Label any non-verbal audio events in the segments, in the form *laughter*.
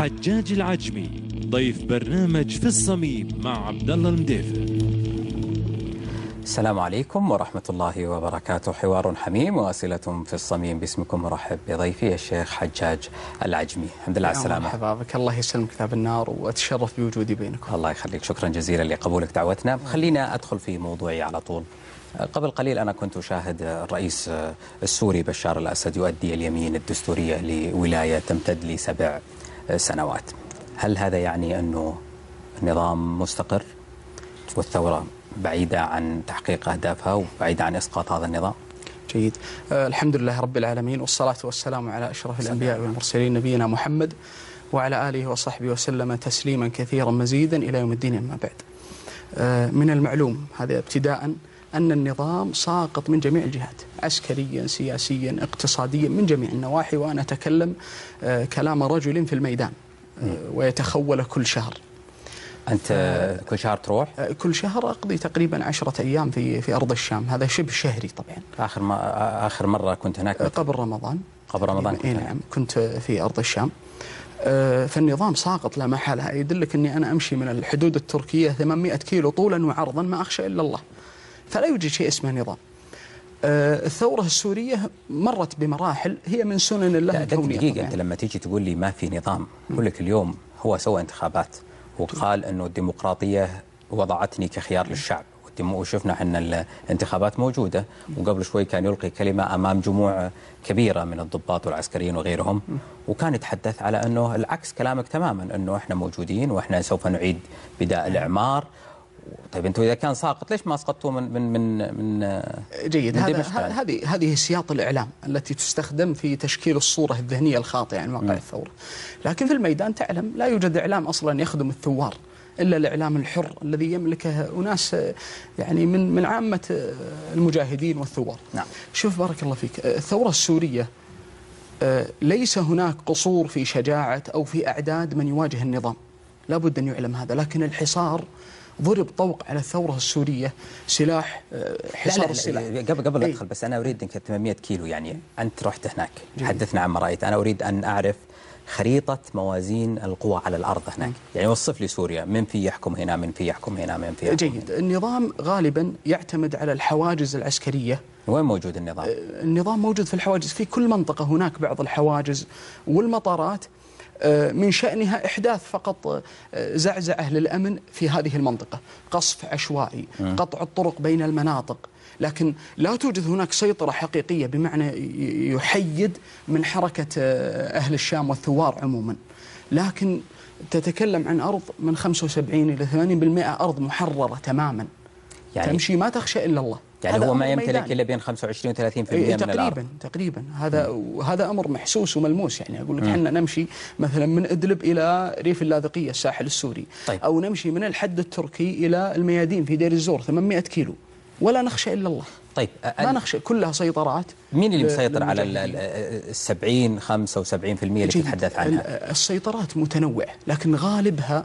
حجاج العجمي ضيف برنامج في الصميم مع عبد الله المديفر السلام عليكم ورحمة الله وبركاته. حوار حميم وأسئلة في الصميم. باسمكم مرحب بضيفي الشيخ حجاج العجمي. الحمد لله على السلامة. مرحبا بك. الله يسلمك كتاب النار وأتشرف بوجودي بينكم. الله يخليك. شكرا جزيلا لقبولك دعوتنا. خلينا أدخل في موضوعي على طول. قبل قليل أنا كنت أشاهد الرئيس السوري بشار الأسد يؤدي اليمين الدستورية لولاية تمتد لسبع سنوات. هل هذا يعني أنه النظام مستقر والثورة بعيدة عن تحقيق أهدافها وبعيدة عن إسقاط هذا النظام؟ جيد. آه الحمد لله رب العالمين والصلاة والسلام على أشرف الأنبياء والمرسلين نبينا محمد وعلى آله وصحبه وسلم تسليما كثيرا مزيدا إلى يوم الدين أما بعد. آه من المعلوم هذا ابتداء أن النظام ساقط من جميع الجهات عسكريا سياسيا اقتصاديا من جميع النواحي. وأنا أتكلم آه كلام رجل في الميدان آه ويتخول كل شهر. أنت كل شهر تروح؟ كل شهر أقضي تقريبا عشرة أيام في في أرض الشام. هذا شبه شهري طبعا. آخر ما آخر مرة كنت هناك قبل رمضان. قبل رمضان كنت نعم كنت في أرض الشام. فالنظام ساقط لا محالة. يدلك أني أنا أمشي من الحدود التركية 800 كيلو طولا وعرضا ما أخشى إلا الله. فلا يوجد شيء اسمه نظام. الثورة السورية مرت بمراحل هي من سنن الله الكونية. دقيقة. أنت لما تيجي تقول لي ما في نظام أقول لك اليوم هو سوى انتخابات وقال أنه الديمقراطية وضعتني كخيار للشعب. وشفنا إحنا الانتخابات موجودة. وقبل شوي كان يلقي كلمة أمام جموع كبيرة من الضباط والعسكريين وغيرهم. وكان يتحدث على أنه العكس كلامك تماما أنه إحنا موجودين وإحنا سوف نعيد بداء الإعمار. طيب أنتم إذا كان ساقط ليش ما اسقطتوه من من من من جيد. من هذا هذه هذه سياط الإعلام التي تستخدم في تشكيل الصورة الذهنية الخاطئة عن واقع الثورة. لكن في الميدان تعلم لا يوجد إعلام أصلا يخدم الثوار إلا الإعلام الحر الذي يملكه أناس يعني من من عامة المجاهدين والثوار. نعم. شوف بارك الله فيك. الثورة السورية ليس هناك قصور في شجاعة أو في أعداد من يواجه النظام. لابد أن يعلم هذا. لكن الحصار ضرب طوق على الثورة السورية سلاح حصار لا لا السلاح. قبل قبل ادخل بس أنا أريد إنك 800 كيلو يعني أنت رحت هناك جيد. حدثنا عما رايت أنا أريد أن أعرف خريطة موازين القوى على الأرض هناك. يعني وصف لي سوريا من في يحكم هنا من في يحكم هنا من في يحكم جيد. النظام غالبا يعتمد على الحواجز العسكرية. وين موجود النظام؟ النظام موجود في الحواجز في كل منطقة هناك بعض الحواجز والمطارات. من شأنها إحداث فقط زعزعة للأمن في هذه المنطقة. قصف عشوائي قطع الطرق بين المناطق. لكن لا توجد هناك سيطرة حقيقية بمعنى يحيد من حركة أهل الشام والثوار عموما. لكن تتكلم عن أرض من 75 إلى 80% أرض محررة تماما. يعني تمشي ما تخشى إلا الله. يعني هو ما يمتلك إلا بين 25 و 30% من تقريبا الأرض. تقريبا هذا وهذا أمر محسوس وملموس يعني. أقول لك إحنا نمشي مثلا من إدلب إلى ريف اللاذقية الساحل السوري. طيب. أو نمشي من الحد التركي إلى الميادين في دير الزور 800 كيلو. ولا نخشى إلا الله. طيب ما نخشى كلها سيطرات. مين اللي مسيطر على ال 70 75% اللي تتحدث عنها؟ السيطرات متنوعة لكن غالبها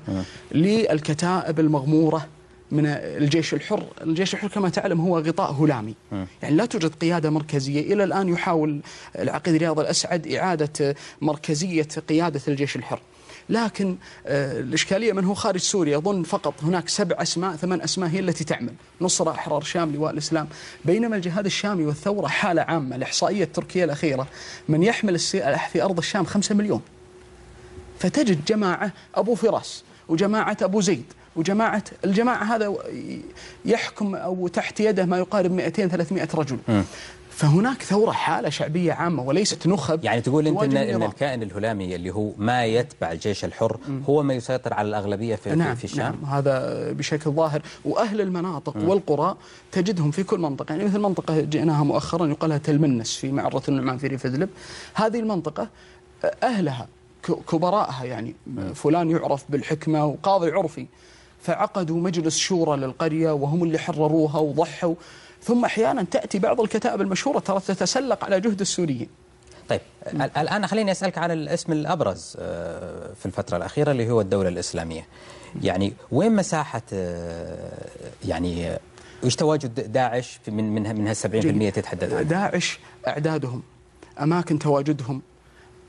للكتائب المغمورة من الجيش الحر. الجيش الحر كما تعلم هو غطاء هلامي. م. يعني لا توجد قيادة مركزية. إلى الآن يحاول العقيد رياض الأسعد إعادة مركزية قيادة الجيش الحر. لكن الإشكالية من هو خارج سوريا. أظن فقط هناك سبع أسماء ثمان أسماء هي التي تعمل. نصرة أحرار شام لواء الإسلام. بينما الجهاد الشامي والثورة حالة عامة. الإحصائية التركية الأخيرة. من يحمل السلاح في أرض الشام خمسة مليون. فتجد جماعة أبو فراس وجماعة أبو زيد وجماعة الجماعة هذا يحكم أو تحت يده ما يقارب 200-300 رجل. م. فهناك ثورة حالة شعبية عامة وليست نخب. يعني تقول أنت إن, إن الكائن الهلامي اللي هو ما يتبع الجيش الحر م. هو ما يسيطر على الأغلبية في, نعم في الشام؟ نعم هذا بشكل ظاهر. وأهل المناطق م. والقرى تجدهم في كل منطقة. يعني مثل منطقة جئناها مؤخرا يقال تلمنس في معرة النعمان في ريف إدلب هذه المنطقة أهلها كبراءها يعني فلان يعرف بالحكمة وقاضي عرفي. فعقدوا مجلس شورى للقرية وهم اللي حرروها وضحوا. ثم أحيانا تأتي بعض الكتائب المشهورة ترى تتسلق على جهد السوريين. طيب الآن خليني أسألك عن الاسم الأبرز في الفترة الأخيرة اللي هو الدولة الإسلامية. يعني وين مساحة يعني وش تواجد داعش من من من هال 70% تتحدث عنها؟ داعش أعدادهم أماكن تواجدهم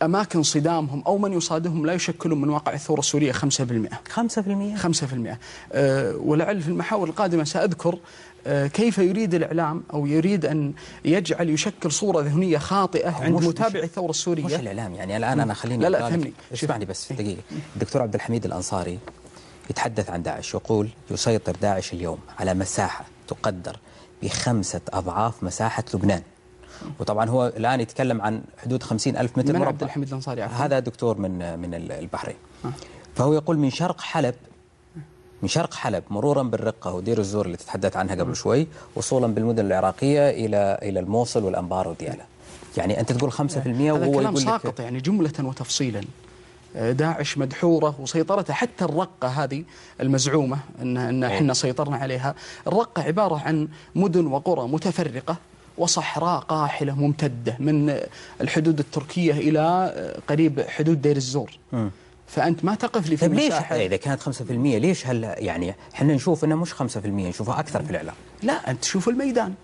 أماكن صدامهم أو من يصادمهم لا يشكلون من واقع الثورة السورية 5% 5% 5% أه ولعل في المحاور القادمة سأذكر أه كيف يريد الإعلام أو يريد أن يجعل يشكل صورة ذهنية خاطئة عند متابعي مش- الثورة مش الإعلام يعني الآن أنا خليني لا، لا، فهمني. اسمعني بس دقيقة. الدكتور عبد الحميد الأنصاري يتحدث عن داعش يقول يسيطر داعش اليوم على مساحة تقدر بخمسة أضعاف مساحة لبنان. وطبعا هو الآن يتكلم عن حدود خمسين ألف متر من مربع. عبد الحميد الأنصاري عفواً. هذا دكتور من من البحرين. فهو يقول من شرق حلب من شرق حلب مرورا بالرقة ودير الزور اللي تتحدث عنها قبل شوي وصولا بالمدن العراقية إلى إلى الموصل والأنبار وديالة. يعني أنت تقول 5% هذا وهو كلام يقول ساقط لك يعني جملة وتفصيلا. آه، داعش مدحورة وسيطرتها حتى الرقة هذه المزعومة أن, إن إيه. إحنا سيطرنا عليها. الرقة عبارة عن مدن وقرى متفرقة وصحراء قاحلة ممتدة من الحدود التركية إلى آه، قريب حدود دير الزور. فأنت ما تقف لي في طيب ليش إذا كانت 5% ليش هل يعني إحنا نشوف انها مش 5% نشوفها أكثر في الإعلام؟ لا أنت شوف الميدان.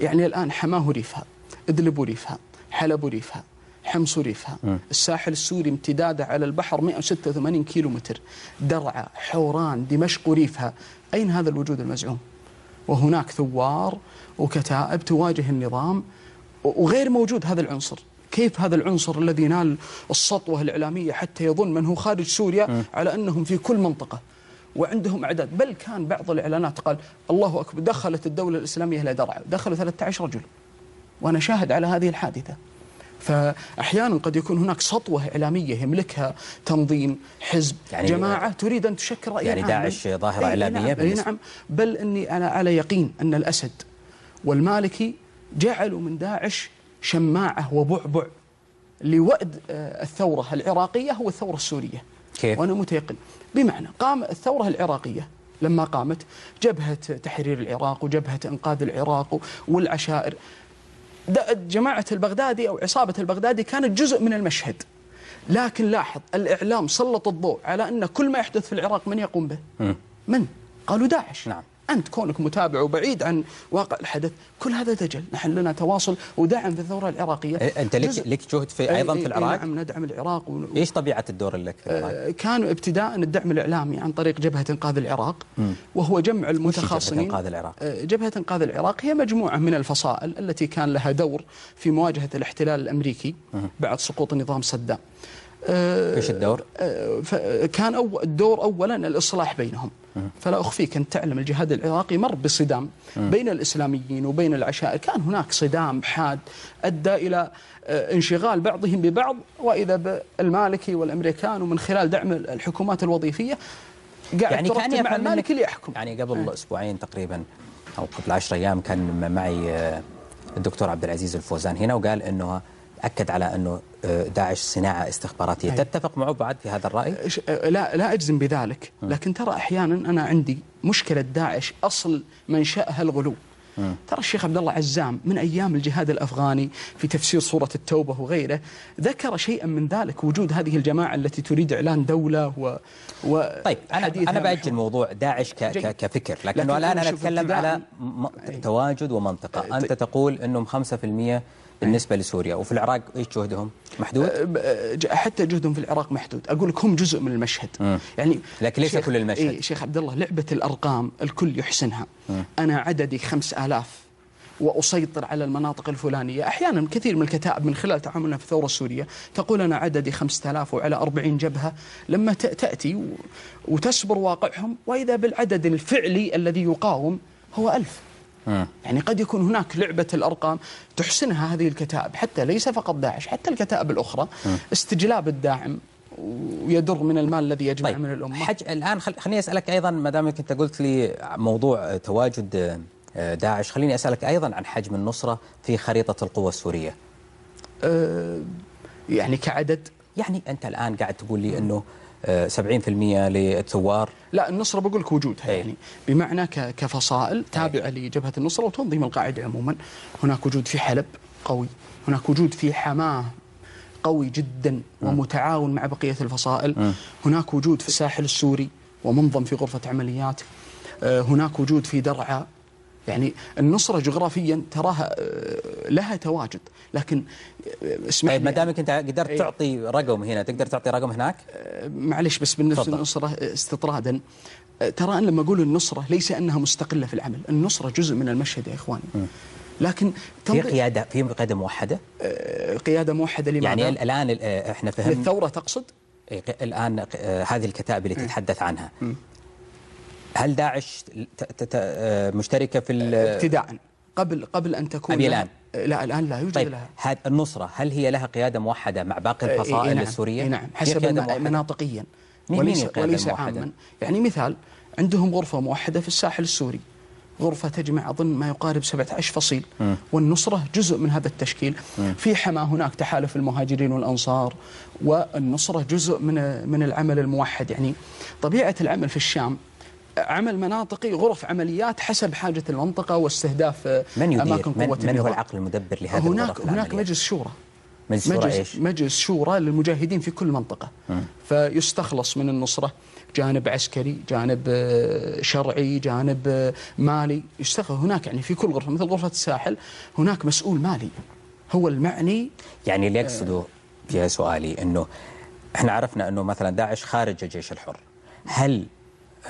يعني الآن حماة ريفها إدلب ريفها حلب ريفها حمص ريفها الساحل السوري امتداده على البحر 186 كيلو متر درعا حوران دمشق ريفها أين هذا الوجود المزعوم؟ وهناك ثوار وكتائب تواجه النظام وغير موجود هذا العنصر. كيف هذا العنصر الذي نال السطوة الإعلامية حتى يظن من هو خارج سوريا على أنهم في كل منطقة وعندهم أعداد؟ بل كان بعض الإعلانات قال الله أكبر دخلت الدولة الإسلامية إلى درعا دخلوا 13 رجل. وأنا شاهد على هذه الحادثة. فأحيانا قد يكون هناك سطوة إعلامية يملكها تنظيم حزب يعني- جماعة تريد أن تشكل رأي يعني. داعش ظاهرة إعلامية نعم, نعم بل أني أنا على يقين أن الأسد والمالكي جعلوا من داعش شماعة وبعبع لوأد آه، الثورة العراقية هو الثورة السورية كيف؟ وأنا متيقن بمعنى قام الثورة العراقية لما قامت جبهة تحرير العراق وجبهة إنقاذ العراق والعشائر جماعة البغدادي أو عصابة البغدادي كانت جزء من المشهد لكن لاحظ الإعلام سلط الضوء على أن كل ما يحدث في العراق من يقوم به من؟ قالوا داعش نعم. أنت كونك متابع وبعيد عن واقع الحدث كل هذا دجل نحن لنا تواصل ودعم في الثورة العراقية. إيه، أنت لك لك جهد في أيضا أي- في أي العراق؟ نعم ندعم العراق ون- إيش طبيعة الدور لك في العراق؟ آه، كانوا ابتداء الدعم الإعلامي عن طريق جبهة إنقاذ العراق وهو جمع المتخصصين جبهة إنقاذ العراق؟ آه، جبهة إنقاذ العراق هي مجموعة من الفصائل التي كان لها دور في مواجهة الاحتلال الأمريكي بعد سقوط نظام صدام إيش الدور؟ آه، فكان أو الدور اولا الإصلاح بينهم. فلا أخفيك أن تعلم الجهاد العراقي مر بصدام بين الإسلاميين وبين العشائر كان هناك صدام حاد أدى إلى آه، انشغال بعضهم ببعض وإذا بالمالكي والأمريكان ومن خلال دعم الحكومات الوظيفية قاعد يعني ترتب كاني مع المالكي منك ليحكم يعني قبل أسبوعين تقريبا أو قبل 10 أيام كان معي آه، الدكتور عبد العزيز الفوزان هنا وقال إنه اكد على أنه آه، داعش صناعة استخباراتية أي. تتفق معه بعد في هذا الرأي؟ إيش- لا لا أجزم بذلك لكن ترى أحيانا أنا عندي مشكلة داعش أصل منشأها الغلو ترى الشيخ عبد الله عزام من أيام الجهاد الأفغاني في تفسير سوره التوبة وغيره ذكر شيئا من ذلك وجود هذه الجماعة التي تريد إعلان دولة و, و طيب أنا أنا بأجل محور. موضوع داعش ك. ك كفكر لكنه لكن الآن أنا أنا أتكلم على م-. تواجد ومنطقة أي. أنت طيب. تقول إنهم 5% بالنسبة لسوريا وفي العراق إيش جهدهم؟ محدود؟ أه، ج- حتى جهدهم في العراق محدود أقول لك هم جزء من المشهد مم. يعني لكن ليس كل المشهد. إيه شيخ عبد الله لعبة الأرقام الكل يحسنها أنا عددي خمس آلاف وأسيطر على المناطق الفلانية أحيانا كثير من الكتائب من خلال تعاملنا في الثورة السورية تقول أنا عددي خمسة آلاف وعلى أربعين جبهة لما تأتي وتسبر واقعهم وإذا بالعدد الفعلي الذي يقاوم هو ألف مم. يعني قد يكون هناك لعبة الأرقام تحسنها هذه الكتائب حتى ليس فقط داعش حتى الكتائب الأخرى استجلاب الداعم ويدر من المال الذي يجمع طيب من الأمة. حج الآن خل... خليني أسألك أيضا ما دامك أنت قلت لي موضوع تواجد آه، داعش خليني أسألك أيضا عن حجم النصرة في خريطة القوى السورية. أه يعني كعدد؟ يعني أنت الآن قاعد تقول لي إنه آه، 70% للثوار. لا النصرة بقول لك وجودها أي. يعني. بمعنى كفصائل تابعة لجبهة النصرة وتنظيم القاعدة عموما. هناك وجود في حلب قوي. هناك وجود في حماة قوي جدا ومتعاون مع بقية الفصائل. هناك وجود في الساحل السوري ومنظم في غرفة عمليات. آه، هناك وجود في درعا يعني النصرة جغرافيا تراها آه، لها تواجد لكن آه، اسمح طيب ما دامك انت قدرت إيه. تعطي رقم هنا تقدر تعطي رقم هناك؟ معلش بس بالنسبة تفضل. للنصرة استطرادا ترى أنا لما أقول النصرة ليس أنها مستقلة في العمل النصرة جزء من المشهد يا إخواني لكن في قيادة في قيادة موحدة آه، قيادة موحدة لماذا؟ يعني ال- الآن آه، إحنا فهمنا للثورة تقصد؟ إيه، آه، هذه الكتائب اللي تتحدث عنها هل داعش آه، مشتركة في ال- ابتداء قبل قبل أن تكون أبي الآن. لا الآن لا يوجد طيب لها. هذه النصرة هل هي لها قيادة موحدة مع باقي إيه، إيه الفصائل نعم، السورية؟ إيه نعم حسب؟ مناطقيا. مين- وليس, مين وليس؟ عاما. يعني مثال عندهم غرفة موحدة في الساحل السوري. غرفة تجمع أظن ما يقارب 17 فصيل. والنصرة جزء من هذا التشكيل. في حما هناك تحالف المهاجرين والأنصار والنصرة جزء من من العمل الموحد. يعني طبيعة العمل في الشام عمل مناطقي غرف عمليات حسب حاجة المنطقة واستهداف من يدير؟ أماكن من, قوة من هو النظام. العقل المدبر لهذا هناك هناك؟ مجلس شورى. مجلس شورى مجلس, إيش؟ مجلس شورى للمجاهدين في كل منطقة. فيستخلص من النصرة جانب عسكري جانب آه، شرعي جانب آه، مالي. يستخلص هناك يعني في كل غرفة مثل غرفة الساحل هناك مسؤول مالي. هو المعني. يعني اللي يقصده فيها سؤالي إنه إحنا عرفنا إنه مثلا داعش خارج الجيش الحر. هل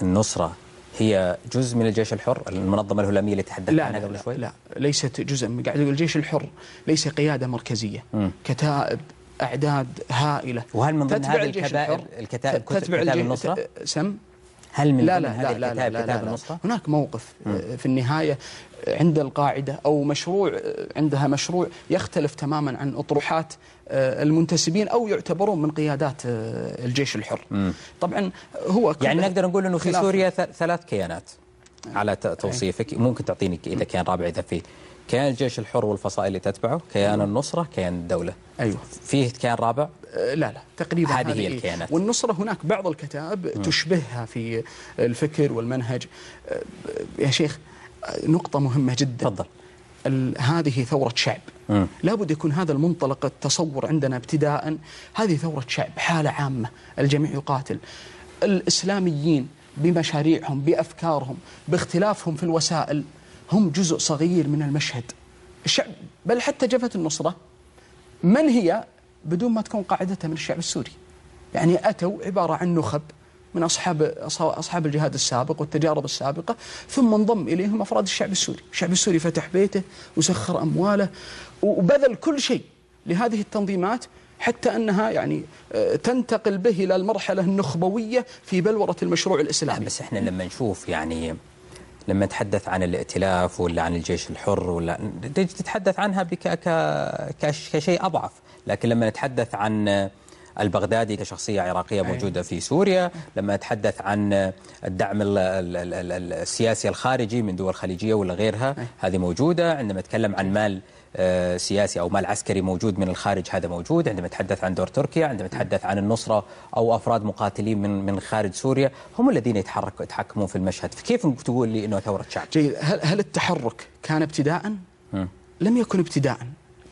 النصرة هي جزء من الجيش الحر المنظمة الهلامية اللي تحدثت لا عنها قبل شوي؟ لا ليست جزء من قاعد يقول الجيش الحر ليس قيادة مركزية. كتائب أعداد هائلة وهل من ضمن هذه الكبائر الكتائب تتبع كتائب الجيش- النصرة؟ سم هل من لا لا هذه لا لا لا, لا, كتائب لا, النصرة؟ هناك موقف آه، في النهاية عند القاعدة أو مشروع آه، عندها مشروع يختلف تماما عن أطروحات آه، المنتسبين أو يعتبرون من قيادات الجيش الحر. طبعا هو يعني نقدر نقول إنه في سوريا ثلاث كيانات على توصيفك. ممكن تعطيني إذا كان رابع إذا في كيان الجيش الحر والفصائل اللي تتبعه كيان النصرة كيان الدولة. أيوه. فيه كيان رابع؟ آه، لا لا تقريبا هذه هي إيه. الكيانات. والنصرة هناك بعض الكتائب تشبهها في الفكر والمنهج. آه، يا شيخ نقطة مهمة جدا. تفضل. هذه ثورة شعب. مم. لابد يكون هذا المنطلق التصور عندنا ابتداء هذه ثورة شعب حالة عامة الجميع يقاتل. الإسلاميين بمشاريعهم بأفكارهم باختلافهم في الوسائل هم جزء صغير من المشهد. الشعب بل حتى جبهة النصرة من هي؟ بدون ما تكون قاعدتها من الشعب السوري. يعني أتوا عبارة عن نخب من أصحاب أصحاب الجهاد السابق والتجارب السابقة ثم انضم إليهم أفراد الشعب السوري. الشعب السوري فتح بيته وسخر أمواله وبذل كل شيء لهذه التنظيمات حتى أنها يعني آه، تنتقل به إلى المرحلة النخبوية في بلورة المشروع لا الإسلامي. بس إحنا لما نشوف يعني لما نتحدث عن الائتلاف ولا عن الجيش الحر ولا تتحدث عنها بك ك... كش... كشيء أضعف. لكن لما نتحدث عن البغدادي كشخصية عراقية موجودة في سوريا لما نتحدث عن الدعم ال- ال- ال- ال- السياسي الخارجي من دول خليجية ولا غيرها هذه موجودة. عندما نتكلم عن مال سياسي أو مال عسكري موجود من الخارج هذا موجود. عندما نتحدث عن دور تركيا عندما نتحدث عن النصرة أو أفراد مقاتلين من من خارج سوريا هم الذين يتحركوا يتحكمون في المشهد. فكيف تقول لي إنه ثورة شعب؟ جيد. هل, هل التحرك كان ابتداء؟ لم يكن ابتداء.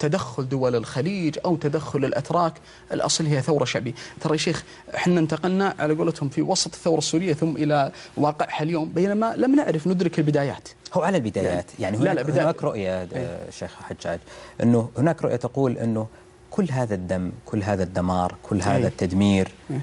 تدخل دول الخليج أو تدخل الأتراك الأصل هي ثورة شعبية، ترى يا شيخ إحنا انتقلنا على قولتهم في وسط الثورة السورية ثم إلى واقعها اليوم بينما لم نعرف ندرك البدايات. هو على البدايات يعني لا، هناك, لا، بداية. هناك رؤية آه، شيخ حجاج أنه هناك رؤية تقول أنه كل هذا الدم كل هذا الدمار كل هذا إيه. التدمير آه،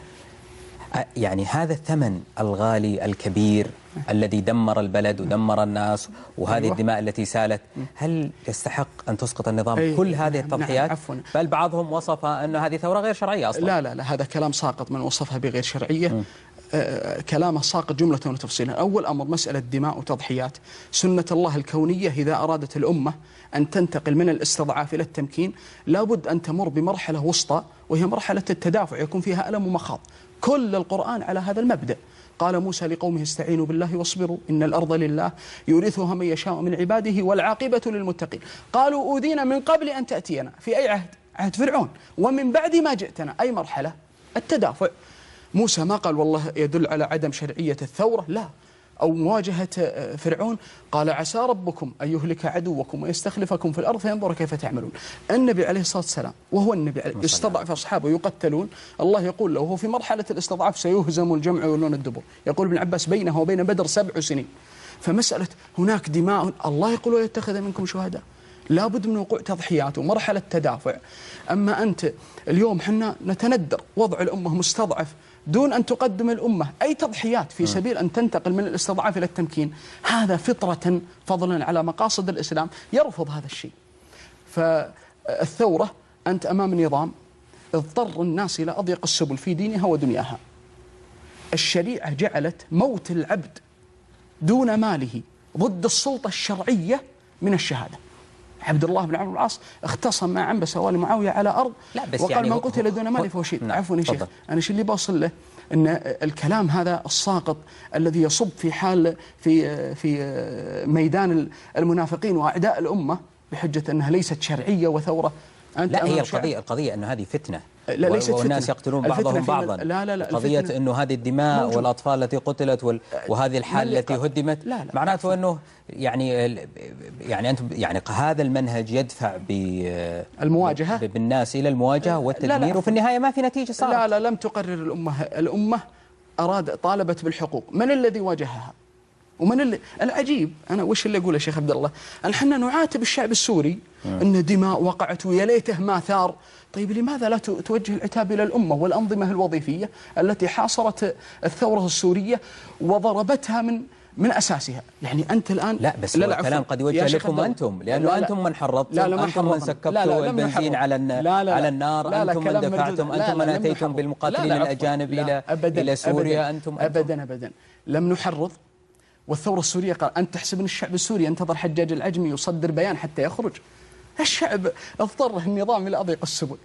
يعني هذا الثمن الغالي الكبير الذي دمر البلد ودمر الناس وهذه أيوة. الدماء التي سالت هل يستحق أن تسقط النظام كل هذه نعم، نعم، التضحيات؟ عفواً. بل بعضهم وصفها أن هذه ثورة غير شرعية أصلا. لا لا لا هذا كلام ساقط من وصفها بغير شرعية. آه، كلامه ساقط جملة وتفصيلا. أول أمر مسألة دماء وتضحيات. سنة الله الكونية إذا أرادت الأمة أن تنتقل من الاستضعاف إلى التمكين لابد أن تمر بمرحلة وسطى وهي مرحلة التدافع يكون فيها ألم ومخاض. كل القرآن على هذا المبدأ. قال موسى لقومه استعينوا بالله واصبروا إن الأرض لله يورثها من يشاء من عباده والعاقبة للمتقين. قالوا أوذينا من قبل أن تأتينا. في أي عهد؟ عهد فرعون. ومن بعد ما جئتنا. أي مرحلة؟ التدافع. موسى ما قال والله يدل على عدم شرعية الثورة؟ لا. أو مواجهة آه، فرعون قال عسى ربكم أن يهلك عدوكم ويستخلفكم في الأرض فينظر كيف تعملون. النبي عليه الصلاة والسلام وهو النبي عليه يستضعف أصحابه يقتلون. الله يقول له وهو في مرحلة الاستضعاف سيهزم الجمع ويولون الدبر. يقول ابن عباس بينه وبين بدر سبع سنين. فمسألة هناك دماء الله يقول ويتخذ منكم شهداء. لابد من وقوع تضحيات ومرحلة تدافع. أما أنت اليوم حنا نتندر وضع الأمة مستضعف. دون أن تقدم الأمة. أي تضحيات في سبيل أن تنتقل من الاستضعاف إلى التمكين؟ هذا فطرة فضلا على مقاصد الإسلام. يرفض هذا الشيء. فالثورة أنت أمام نظام اضطر الناس إلى أضيق السبل في دينها ودنياها. الشريعة جعلت موت العبد دون ماله ضد السلطة الشرعية من الشهادة. عبد الله بن عمرو بن العاص اختصم مع عنبسه والي معاوية على أرض. لا بس وقال يعني من قتل دون ماله هو- فهو شهيد نعم، عفوا يا شيخ. أنا إيش اللي بوصل له؟ أن الكلام هذا الساقط الذي يصب في حال في في ميدان المنافقين وأعداء الأمة بحجة أنها ليست شرعية وثورة. أنت لا هي القضية القضية أنه هذه فتنة لا، ليست والناس فتنة. يقتلون الفتنة بعضهم بعضا لا، لا، لا، قضية أنه هذه الدماء موجود. والأطفال التي قتلت وال... وهذه الحال التي؟ هدمت لا، لا، معناته. أنه يعني يعني أنتم يعني هذا المنهج يدفع ب المواجهة؟ ب- بالناس إلى المواجهة والتدمير لا، وفي النهاية ما في نتيجة صارت لا لا لم تقرر الأمة الأمة أراد طالبت بالحقوق من الذي واجهها ومن اللي العجيب أنا وش اللي أقوله يا شيخ عبد الله أن حنا نعاتب الشعب السوري أن دماء وقعت ويا ليته ما ثار طيب لماذا لا توجه العتاب إلى الأمة والأنظمة الوظيفية التي حاصرت الثورة السورية وضربتها من من اساسها، يعني انت الان لا بس عفواً. الكلام قد يوجه لكم. أنتم لأنه لا، لا. أنتم من حرضتم لا لا ما أنتم من. سكبتوا لا، لا، البنزين. على لا، لا، لا. على النار لا، لا، أنتم من. دفعتم لا، أنتم لا، من نحرض. بالمقاتلين لا، لا، لا، إلى أبداً، إلى سوريا أبداً أنتم ابدا ابدا لم نحرض والثورة السورية قال أنت تحسب أن الشعب السوري ينتظر حجاج العجمي يصدر بيان حتى يخرج. الشعب اضطره النظام إلى اضيق السبل.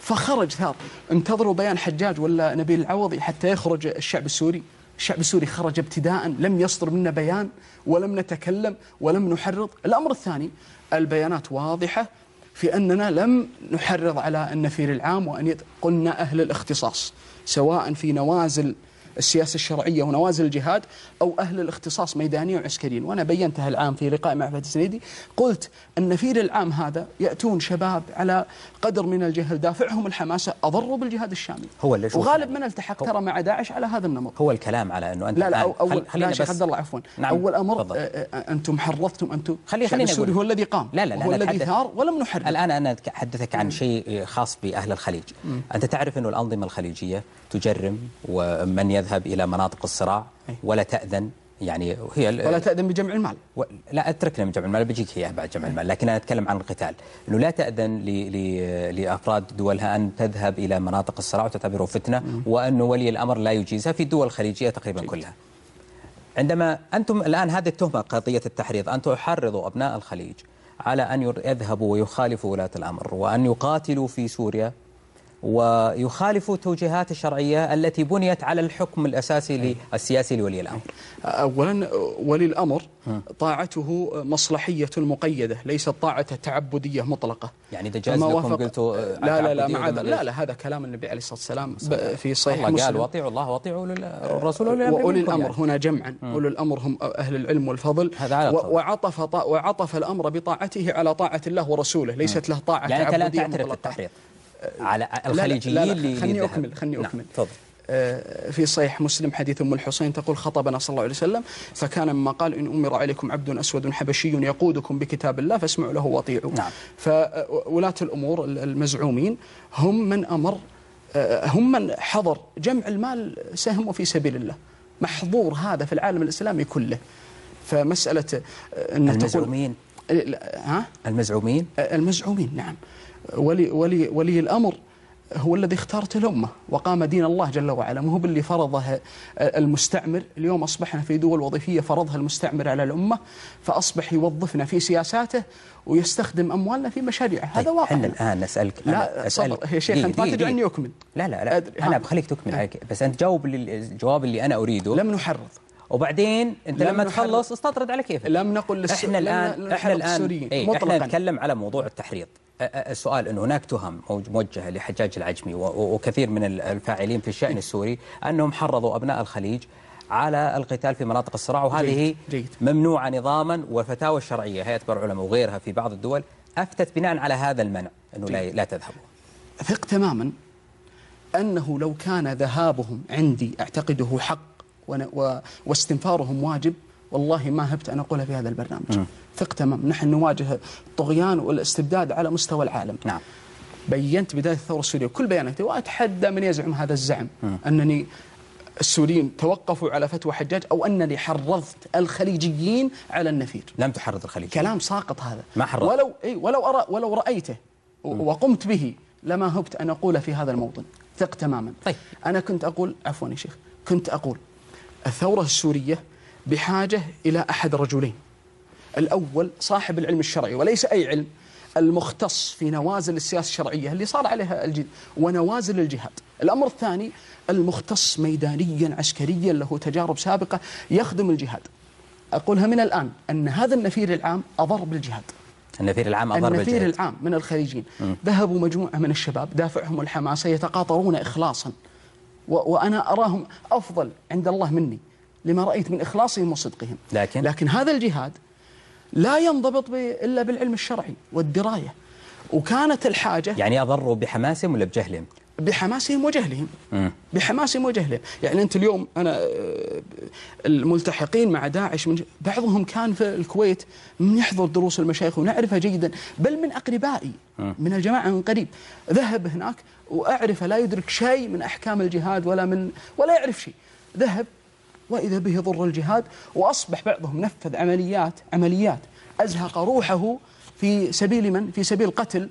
فخرج ثار. انتظروا بيان حجاج ولا نبيل العوضي حتى يخرج الشعب السوري. الشعب السوري خرج ابتداء لم يصدر منا بيان ولم نتكلم ولم نحرض. الأمر الثاني البيانات واضحة في أننا لم نحرض على النفير العام وأن. قلنا أهل الاختصاص سواء في نوازل السياسة الشرعية ونوازل الجهاد أو أهل الاختصاص ميدانيا وعسكريا وأنا بينتها العام في لقاء مع فهد السنيدي قلت النفير العام هذا يأتون شباب على قدر من الجهل دافعهم الحماسة أضروا بالجهاد الشامي هو اللي وغالب. من التحق ترى مع داعش على هذا النمط. هو الكلام على أنه أنت لا لا أول خل- خلينا بس- عبد الله عفوا. نعم، أول أمر آه، أنتم حرضتم أنتم خلي- خليني السوري. هو الذي قام. لا لا لا هو الذي ثار ولم نحرض. الآن أنا أتحدثك عن شيء خاص بأهل الخليج. أنت تعرف أن الأنظمة الخليجية تجرم ومن يذهب إلى مناطق الصراع أي. ولا تأذن؟ يعني هي ولا تأذن بجمع المال. و... لا أتركنا من جمع المال بيجيك هي بعد جمع المال لكن أنا أتكلم عن القتال. إنه لا تأذن ل... ل... لأفراد دولها أن تذهب إلى مناطق الصراع وتعتبره فتنة وانه ولي الأمر لا يجيزها في الدول الخليجية تقريبا كلها. عندما أنتم الآن هذه التهمة قضية التحريض أن تحرضوا أبناء الخليج على أن ير- يذهبوا ويخالفوا ولاة الأمر وأن يقاتلوا في سوريا ويخالفوا التوجيهات الشرعية التي بنيت على الحكم الأساسي السياسي لولي الأمر. أولا ولي الأمر طاعته مصلحية مقيدة ليست طاعة تعبدية مطلقة. يعني إذا جاز فما لكم قلتوا، لا لا لا تعبدية ما لا لا هذا كلام النبي عليه الصلاة والسلام في صحيح الله قال مسلم. واطيعوا الله واطيعوا الرسول الأمر وأولي الأمر يعني. هنا جمعا. أولي الأمر هم أهل العلم والفضل. هذا. وعطف وعطف الأمر بطاعته على طاعة الله ورسوله ليست له طاعة يعني أنت لا تعبدية تعترف مطلقة. بالتحريض. على لا، لا، الخليجيين لا، لا، اللي خلني أكمل. خلني نعم، أكمل. تفضل. آه، في صحيح مسلم حديث أم الحسين تقول خطبنا صلى الله عليه وسلم فكان مما قال إن أمر عليكم عبد أسود حبشي يقودكم بكتاب الله فاسمعوا له واطيعوا نعم. فولاة الأمور المزعومين هم من أمر آه، هم من حضر جمع المال ساهموا في سبيل الله. محظور هذا في العالم الإسلامي كله. فمسألة آه، أن تقول المزعومين؟ آه، لا، ها؟ المزعومين؟ المزعومين نعم. ولي ولي ولي الأمر هو الذي اختارت الأمة وقام دين الله جل وعلا. مو هو باللي فرضه المستعمر. اليوم أصبحنا في دول وظيفية فرضها المستعمر على الأمة فأصبح يوظفنا في سياساته ويستخدم أموالنا في مشاريعه. هذا طيب، واقع. إحنا الآن نسالك لا أنا صبر يا شيخ أنت ما تدعني. اكمل لا لا لا. ها. بخليك تكمل. عليك بس أنت جاوب الجواب اللي أنا أريده. لم نحرض. وبعدين أنت لم لما. تخلص استطرد على كيفك. لم نقل للس... إحنا الان لم إحنا الان إيه إحنا مطلقا. نتكلم على موضوع التحريض. السؤال إنه هناك تهم موج- موجهة لحجاج العجمي وكثير من ال- الفاعلين في الشأن السوري أنهم حرضوا أبناء الخليج على القتال في مناطق الصراع وهذه جيد، جيد. ممنوعة نظاما والفتاوى الشرعيه هيئة كبار العلماء وغيرها في بعض الدول أفتت بناء على هذا المنع إنه لا لا تذهبوا. ثق تماما أنه لو كان ذهابهم عندي أعتقده حق واستنفارهم واجب والله ما هبت أن أقولها في هذا البرنامج. ثق تمام نحن نواجه الطغيان والاستبداد على مستوى العالم. نعم. بينت بداية الثورة السورية كل بياناتي وأتحدى من يزعم هذا الزعم. أنني السوريين توقفوا على فتوى حجاج أو أنني حرضت الخليجيين على النفير. لم تحرض الخليج كلام ساقط هذا. ما حرضت. ولو أي ولو أرى ولو رأيته وقمت به لما هبت أن أقول في هذا الموطن. ثق تماما. طيب. أنا كنت أقول عفوا يا شيخ كنت أقول الثورة السورية بحاجة إلى أحد رجلين. الأول صاحب العلم الشرعي وليس أي علم المختص في نوازل السياسة الشرعية اللي صار عليها الجد ونوازل الجهاد. الأمر الثاني المختص ميدانيا عسكريا له تجارب سابقة يخدم الجهاد. أقولها من الآن أن هذا النفير العام أضر بالجهاد. النفير العام أضرب النفير الجهد العام من الخليجين ذهبوا مجموعة من الشباب دافعهم الحماسة يتقاطرون إخلاصا. و- وأنا أراهم أفضل عند الله مني لما رأيت من إخلاصهم وصدقهم. لكن؟ لكن هذا الجهاد لا ينضبط إلا بالعلم الشرعي والدراية. وكانت الحاجة يعني أضروا بحماسهم ولا بجهلهم؟ بحماسهم وجهلهم. بحماسهم وجهلهم. يعني أنت اليوم أنا آه، الملتحقين مع داعش من بعضهم كان في الكويت من يحضر دروس المشايخ ونعرفه جيدا بل من أقربائي من الجماعة من قريب. ذهب هناك وأعرفه لا يدرك شيء من أحكام الجهاد ولا من ولا يعرف شيء. ذهب وإذا به ضر الجهاد وأصبح بعضهم نفذ عمليات عمليات أزهق روحه في سبيل من؟ في سبيل قتل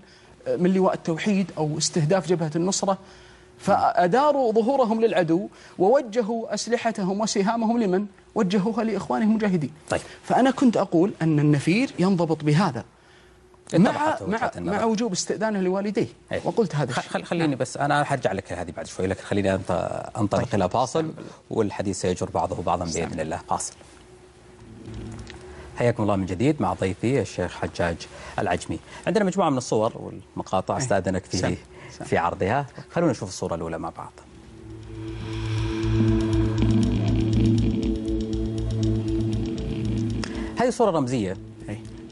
من لواء التوحيد أو استهداف جبهة النصرة فأداروا ظهورهم للعدو ووجهوا أسلحتهم وسهامهم لمن؟ وجهوها لإخوانهم المجاهدين طيب. فأنا كنت أقول أن النفير ينضبط بهذا مع مع. مع وجوب استئذانه لوالديه أي. وقلت هذا خ- الشيء خل خليني بس أنا حرجع لك هذه بعد شوي لكن خليني أنطلق طيب. إلى فاصل والحديث سيجر بعضه بعضا بإذن الله فاصل حياكم الله من جديد مع ضيفي الشيخ حجاج العجمي عندنا مجموعة من الصور والمقاطع أي. أستاذنك في سم. سم. في عرضها خلونا نشوف الصورة الأولى مع بعض هذه صورة رمزية أي.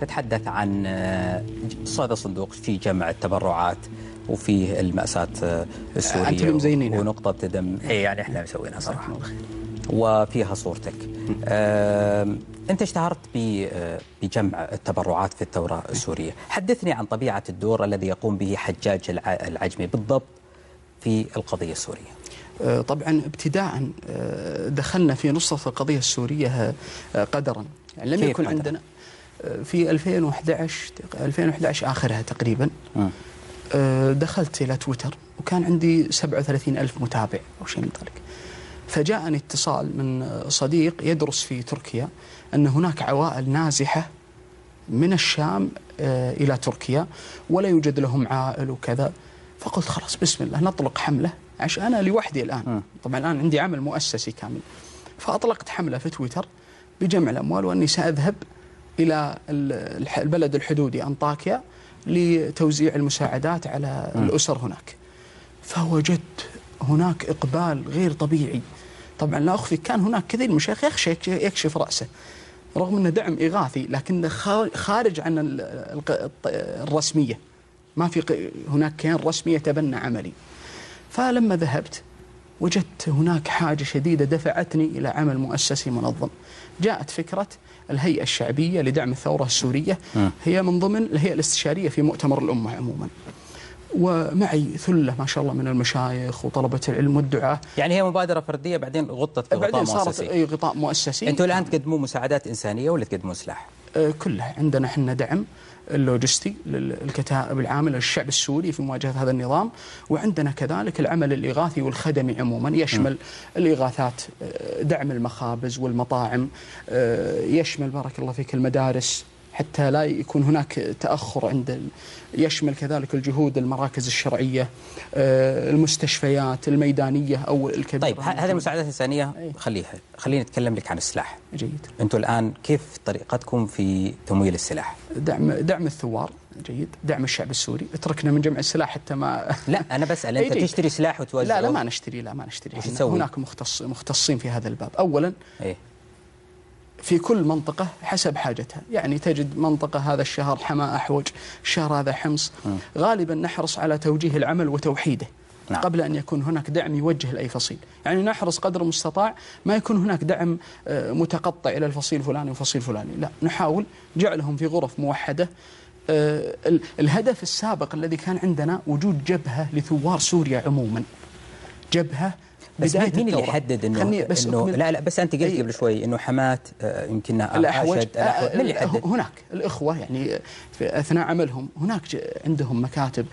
تتحدث عن آه، صهد الصندوق في جمع التبرعات وفي المأساة آه، السورية. ونقطة دم اي يعني إحنا مسوينها جزاكم صراحة. وفيها صورتك أنت اشتهرت آه، بجمع التبرعات في الثورة السورية حدثني عن طبيعة الدور الذي يقوم به حجاج الع- العجمي بالضبط في القضية السورية آه، طبعا ابتداء آه، دخلنا في نصف القضية السورية آه، قدرا يعني لم يكن؟ عندنا آه، في 2011 2011 آخرها تقريبا مم. آه، دخلت إلى تويتر وكان عندي 37 ألف متابع أو شيء من ذلك. فجاءني اتصال من آه، صديق يدرس في تركيا أن هناك عوائل نازحة من الشام آه، إلى تركيا ولا يوجد لهم عائل وكذا. فقلت خلاص بسم الله نطلق حملة عشان أنا لوحدي الآن. طبعا الآن عندي عمل مؤسسي كامل. فأطلقت حملة في تويتر بجمع الأموال وأني سأذهب إلى البلد الحدودي أنطاكيا لتوزيع المساعدات على الأسر هناك. فوجدت هناك إقبال غير طبيعي. طبعا لا أخفي كان هناك كثير من المشايخ يخشى يكشف رأسه رغم أنه دعم إغاثي لكنه خا- خارج عن الرسمية. ما في هناك كيان رسمي يتبنى عملي. فلما ذهبت وجدت هناك حاجة شديدة دفعتني إلى عمل مؤسسي منظم. جاءت فكرة الهيئة الشعبية لدعم الثورة السورية. هي من ضمن الهيئة الاستشارية في مؤتمر الأمة عموما. ومعي ثلة ما شاء الله من المشايخ وطلبة العلم والدعاة يعني هي مبادرة فردية بعدين غطت في غطاء بعدين صارت مؤسسي. أي غطاء مؤسسي. أنتوا الآن تقدمون مساعدات إنسانية ولا تقدمون سلاح؟ آه، كلها. عندنا إحنا دعم. اللوجستي للكتائب العامله للشعب السوري في مواجهة هذا النظام. وعندنا كذلك العمل الإغاثي والخدمي عموما. يشمل الإغاثات آه، دعم المخابز والمطاعم آه، يشمل بارك الله فيك المدارس حتى لا يكون هناك تأخر عند يشمل كذلك الجهود المراكز الشرعية آه، المستشفيات الميدانية أو الكبيرة طيب هذه المساعدات الإنسانية أي. خليها خليني أتكلم لك عن السلاح جيد أنتوا الآن كيف طريقتكم في تمويل السلاح؟ دعم دعم الثوار جيد دعم الشعب السوري اتركنا من جمع السلاح حتى ما *laughs* لا أنا بسأل أنت أي جيد. تشتري سلاح وتوزعه لا لا ما نشتري لا ما نشتري؟ هناك مختص مختصين في هذا الباب اولا إيه؟ في كل منطقة حسب حاجتها. يعني تجد منطقة هذا الشهر حما أحوج الشهر هذا حمص. غالبا نحرص على توجيه العمل وتوحيده نعم. قبل أن يكون هناك دعم يوجه لأي فصيل. يعني نحرص قدر المستطاع ما يكون هناك دعم آه، متقطع إلى الفصيل الفلاني والفصيل الفلاني. لا نحاول جعلهم في غرف موحدة. آه، ال- الهدف السابق الذي كان عندنا وجود جبهة لثوار سوريا عموما. جبهة بس بداية مين اللي. يحدد انه بس انه. لا لا بس أنت قلت أي- قبل شوي إنه حماة آه، يمكن الأحوج. مين اللي آه، يحدد؟ هناك الإخوة يعني في أثناء عملهم هناك عندهم مكاتب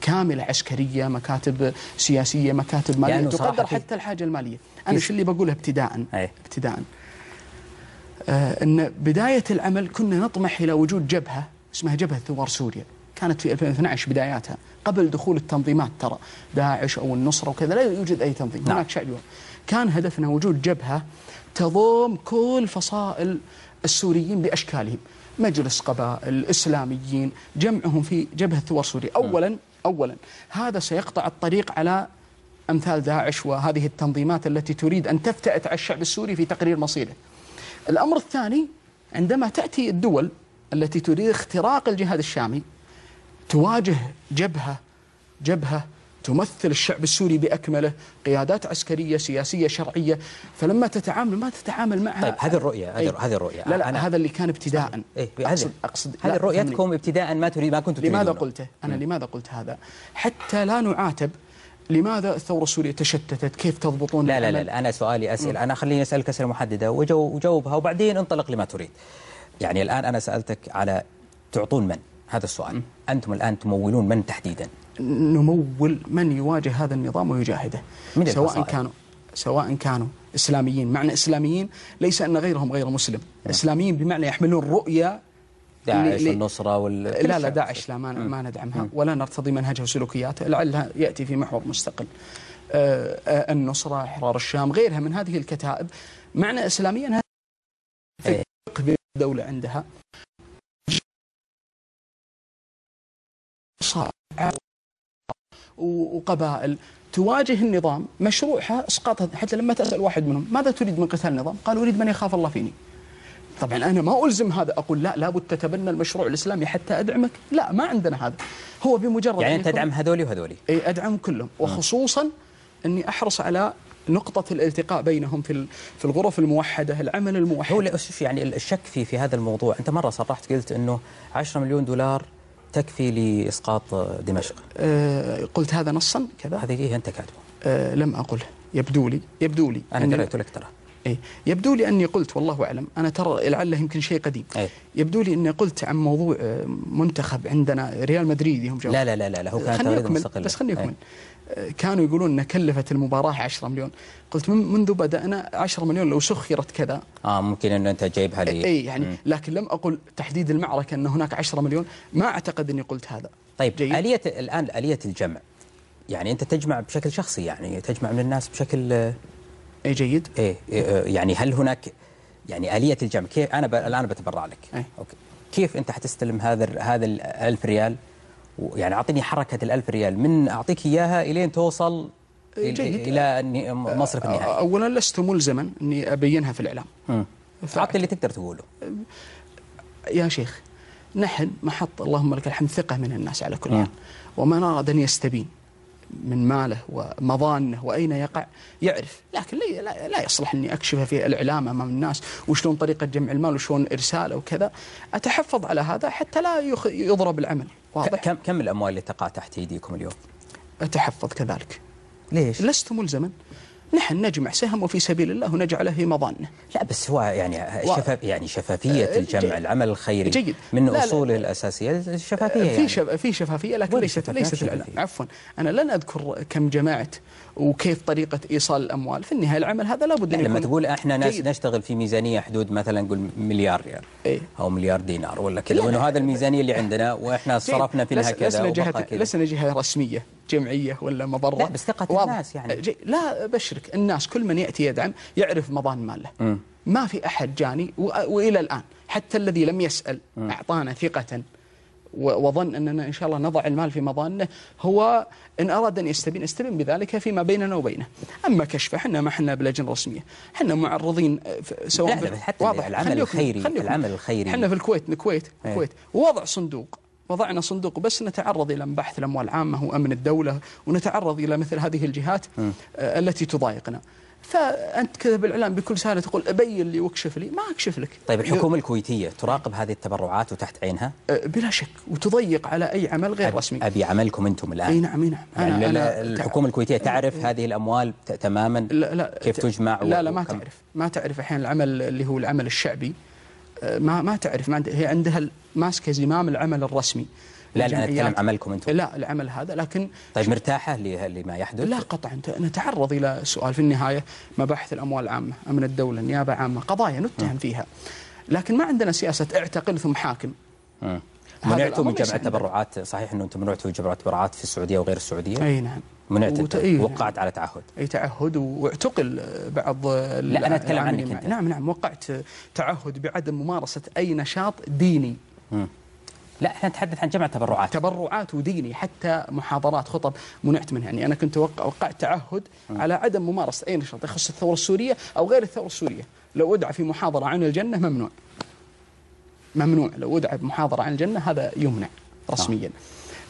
كاملة عسكرية مكاتب سياسية مكاتب مالية يعني تقدر حتى الحاجة المالية أنا شو اللي بقوله ابتداء أي. ابتداء آه أن بداية العمل كنا نطمح إلى وجود جبهة اسمها جبهة ثوار سوريا كانت في 2012 بداياتها قبل دخول التنظيمات ترى داعش أو النصرة وكذا لا يوجد أي تنظيم نعم. هناك شعبي كان هدفنا وجود جبهة تضم كل فصائل السوريين بأشكالهم مجلس قبائل إسلاميين جمعهم في جبهة ثوار سوريا. أولا أولا هذا سيقطع الطريق على أمثال داعش وهذه التنظيمات التي تريد أن تفتئت على الشعب السوري في تقرير مصيره. الأمر الثاني عندما تأتي الدول التي تريد اختراق الجهاد الشامي تواجه جبهة جبهة تمثل الشعب السوري بأكمله قيادات عسكرية سياسية شرعية. فلما تتعامل ما تتعامل معها. طيب هذه الرؤية هذه. هذه الرؤية. لا لا أنا- هذا اللي كان ابتداء. إيه أقصد, أقصد هذه لا، رؤيتكم. ابتداء ما تريد ما كنتم لماذا. قلته أنا لماذا قلت هذا؟ حتى لا نعاتب لماذا الثورة السورية تشتتت كيف تضبطون لا لا العمل؟ لا أنا سؤالي أسئلة. أنا خليني أسألك أسئلة محددة وجاوبها وبعدين انطلق لما تريد. يعني الآن أنا سألتك على تعطون من؟ هذا السؤال. أنتم الآن تمولون من تحديدا؟ نمول من يواجه هذا النظام ويجاهده. من سواء الفصائل؟ كانوا سواء كانوا إسلاميين. معنى إسلاميين ليس أن غيرهم غير مسلم. إسلاميين بمعنى يحملون رؤية داعش والنصرة وال لا لا. داعش لا ما, ما ندعمها. ولا نرتضي منهجها وسلوكياته. لعلها يأتي في محور مستقل. آه، آه، النصرة احرار الشام غيرها من هذه الكتائب. معنى اسلاميا هذا إيه. فقه بالدولة عندها. و- وقبائل. تواجه النظام مشروعها إسقاط حتى لما تسال واحد منهم. ماذا تريد من قتال النظام؟ قال أريد من يخاف الله فيني. طبعا أنا ما ألزم هذا. أقول لا لابد تتبنى المشروع الإسلامي حتى أدعمك، لا ما عندنا هذا. هو بمجرد يعني يكون- تدعم هذولي وهذولي. إي أدعم كلهم. وخصوصا أني أحرص على نقطة الالتقاء بينهم في في الغرف الموحدة، العمل الموحد. هو شوف يعني الشك في في هذا الموضوع. أنت مرة صرحت قلت أنه 10 مليون دولار تكفي لإسقاط دمشق؟ آه قلت هذا نصا كذا؟ هذه أنت كاتبه. آه لم أقل. يبدو لي يبدو لي أنا قريت لك ترى. إيه. يبدو لي أني قلت والله أعلم. أنا ترى لعله يمكن شيء قديم. إيه. يبدو لي أني قلت عن موضوع آه، منتخب عندنا ريال مدريد جاءوا لا لا لا لا, هو كان تغريدة أكمل بس خليني إيه. أكمل. آه، كانوا يقولون أن كلفت المباراة 10 مليون. قلت من منذ بدأنا 10 مليون لو سخرت كذا. آه ممكن إنه أنت جايبها لي إي يعني مم. لكن لم أقل تحديد المعركة إن هناك 10 مليون. ما أعتقد إني قلت هذا. طيب جيد. آلية الآن آلية الجمع. يعني أنت تجمع بشكل شخصي يعني تجمع من الناس بشكل إي جيد. إيه، يعني هل هناك يعني آلية الجمع كيف أنا ب- الآن بتبرع لك. أي. okay. كيف أنت حتستلم هذا ال- هذا الألف ريال يعني أعطيني حركة الألف ريال. من أعطيك إياها إلين توصل جيد. الني- مصرف النهائي. اولا لست ملزما أني أبينها في الإعلام. أعطني اللي تقدر تقوله. يا شيخ نحن محط اللهم لك الحمد ثقة من الناس على كل. حال. ومن أراد أن يستبين. من ماله ومظانه وأين يقع يعرف. لكن لا, لا, لا يصلح أني أكشفه في الإعلام أمام الناس وشلون طريقة جمع المال وشلون إرساله وكذا. أتحفظ على هذا حتى لا يخ- يضرب العمل. واضح؟ كم كم الأموال اللي تقع تحت أيديكم اليوم؟ أتحفظ كذلك. ليش؟ لست ملزما نحن نجمع سهم في سبيل الله ونجعله في مظانه لا بس هو يعني و- شفاف يعني شفافية آه، الجمع جيد. العمل الخيري جيد. من لا،. أصوله الأساسية الشفافية في يعني. شف... في شفافية لكن ليست؟ ليست شفافية. عفوا أنا لن أذكر كم جمعت وكيف طريقة إيصال الأموال في النهاية العمل هذا لابد أن لما تقول إحنا ناس جيد. نشتغل في ميزانية حدود مثلا نقول مليار ريال إيه. أو مليار دينار ولا كذا لا. هذا الميزانية اللي عندنا وإحنا جيد. صرفنا فيها كذا لسنا كذا لسنا جهه رسمية جمعية ولا مبره لا، بس ثقة واضح. الناس يعني. جي... لا أبشرك الناس كل من يأتي يدعم يعرف مظان ماله مم. ما في أحد جاني و... وإلى الآن حتى الذي لم يسأل أعطانا ثقة و- وظن أننا إن شاء الله نضع المال في مظانه هو إن أراد أن يستبين يستبين بذلك فيما بيننا وبينه أما كشفه إحنا ما إحنا بلجنة رسمية إحنا معرضين سواء لا، حتى واضح. العمل خليكم- الخيري- خليكم. العمل الخيري. إحنا في الكويت الكويت إيه. الكويت ووضع صندوق وضعنا صندوق بس نتعرض إلى مباحث الأموال العامة وأمن الدولة ونتعرض إلى مثل هذه الجهات آه، التي تضايقنا فأنت كذا بالإعلام بكل سهولة تقول أبين لي واكشف لي ما أكشف لك. طيب الحكومة الكويتية تراقب هذه التبرعات وتحت عينها؟ آه، بلا شك وتضيق على أي عمل غير أبي- رسمي. أبي عملكم أنتم الآن. أي نعم أي نعم. يعني ال- الحكومة الكويتية تعرف هذه الأموال تماما؟ لا لا. كيف تجمع لا لا ما وكم- تعرف. ما تعرف أحيانا العمل اللي هو العمل الشعبي. آه، ما ما تعرف. ما هي عندها ماسكه زمام العمل الرسمي. لا لا الجمعيات- عملكم أنتم. لا العمل هذا لكن طيب مرتاحة ل- لما يحدث؟ لا قطعا. نتعرض إلى سؤال في النهاية مباحث الأموال العامه، أمن الدولة، نيابه عامة، قضايا نتهم فيها. لكن ما عندنا سياسة اعتقل ثم حاكم. منعتوا من جمع. التبرعات صحيح أنه أنتم منعتوا جمع التبرعات في السعودية وغير السعودية؟ أي نعم. منعت وت- إي نعم. وقعت على تعهد. أي تعهد واعتقل بعض لا، أنا أتكلم عنك أنت. نعم نعم وقعت تعهد بعدم ممارسة أي نشاط ديني. لا إحنا نتحدث عن جمع التبرعات تبرعات وديني حتى محاضرات خطب منعت منها. يعني أنا كنت وقع وقعت تعهد على عدم ممارسة أي نشاط يخص الثورة السورية أو غير الثورة السورية. لو أدعى في محاضرة عن الجنة ممنوع. ممنوع. لو أدعى بمحاضره عن الجنة هذا يمنع رسميا.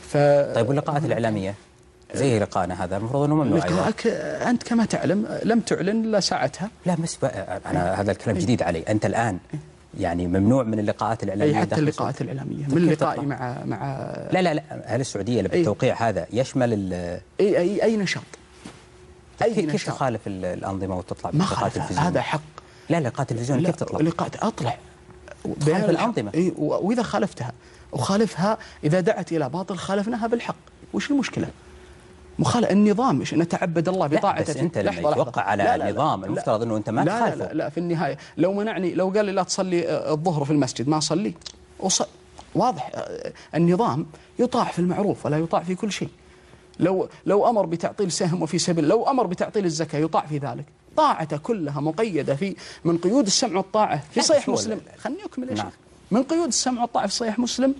ف طيب واللقاءات الإعلامية؟ زي لقائنا هذا المفروض أنه ممنوع أيضا. لقاءك أنت كما تعلم لم تعلن الا ساعتها. لا بس بقى- أنا هذا الكلام جديد علي. أنت الآن يعني ممنوع من اللقاءات الإعلامية أي حتى اللقاءات الإعلامية. من لقائي؟ مع مع لا لا لا هل السعودية اللي بالتوقيع هذا يشمل ال- اي أي أي نشاط؟ أي كيف كيف نشاط؟ تخالف ال- الأنظمة وتطلع ما بلقاء خالف؟ هذا حق. لا لقاء تلفزيوني كيف تطلع؟ لقاء أطلع. بيان. إي، و- وإذا خالفتها. وخالفها إذا دعت إلى باطل خالفناها بالحق. وش المشكلة؟ مخالف. النظام مش نتعبد الله بطاعته. بس أنت لما لحظة،. يتوقع على لا، لا، النظام لا. المفترض أنه أنت ما لا لا, تخالفه. لا لا في النهاية. لو منعني لو قال لي لا تصلي آه، الظهر في المسجد ما أصلي. واضح. آه، النظام يطاع في المعروف ولا يطاع في كل شيء. لو لو أمر بتعطيل سهم وفي سبيل لو أمر بتعطيل الزكاة يطاع في ذلك. طاعته كلها مقيدة في من قيود السمع والطاعة في صحيح مسلم. خلني أكمل يا نعم. شيخ. من قيود السمع والطاعة في صحيح مسلم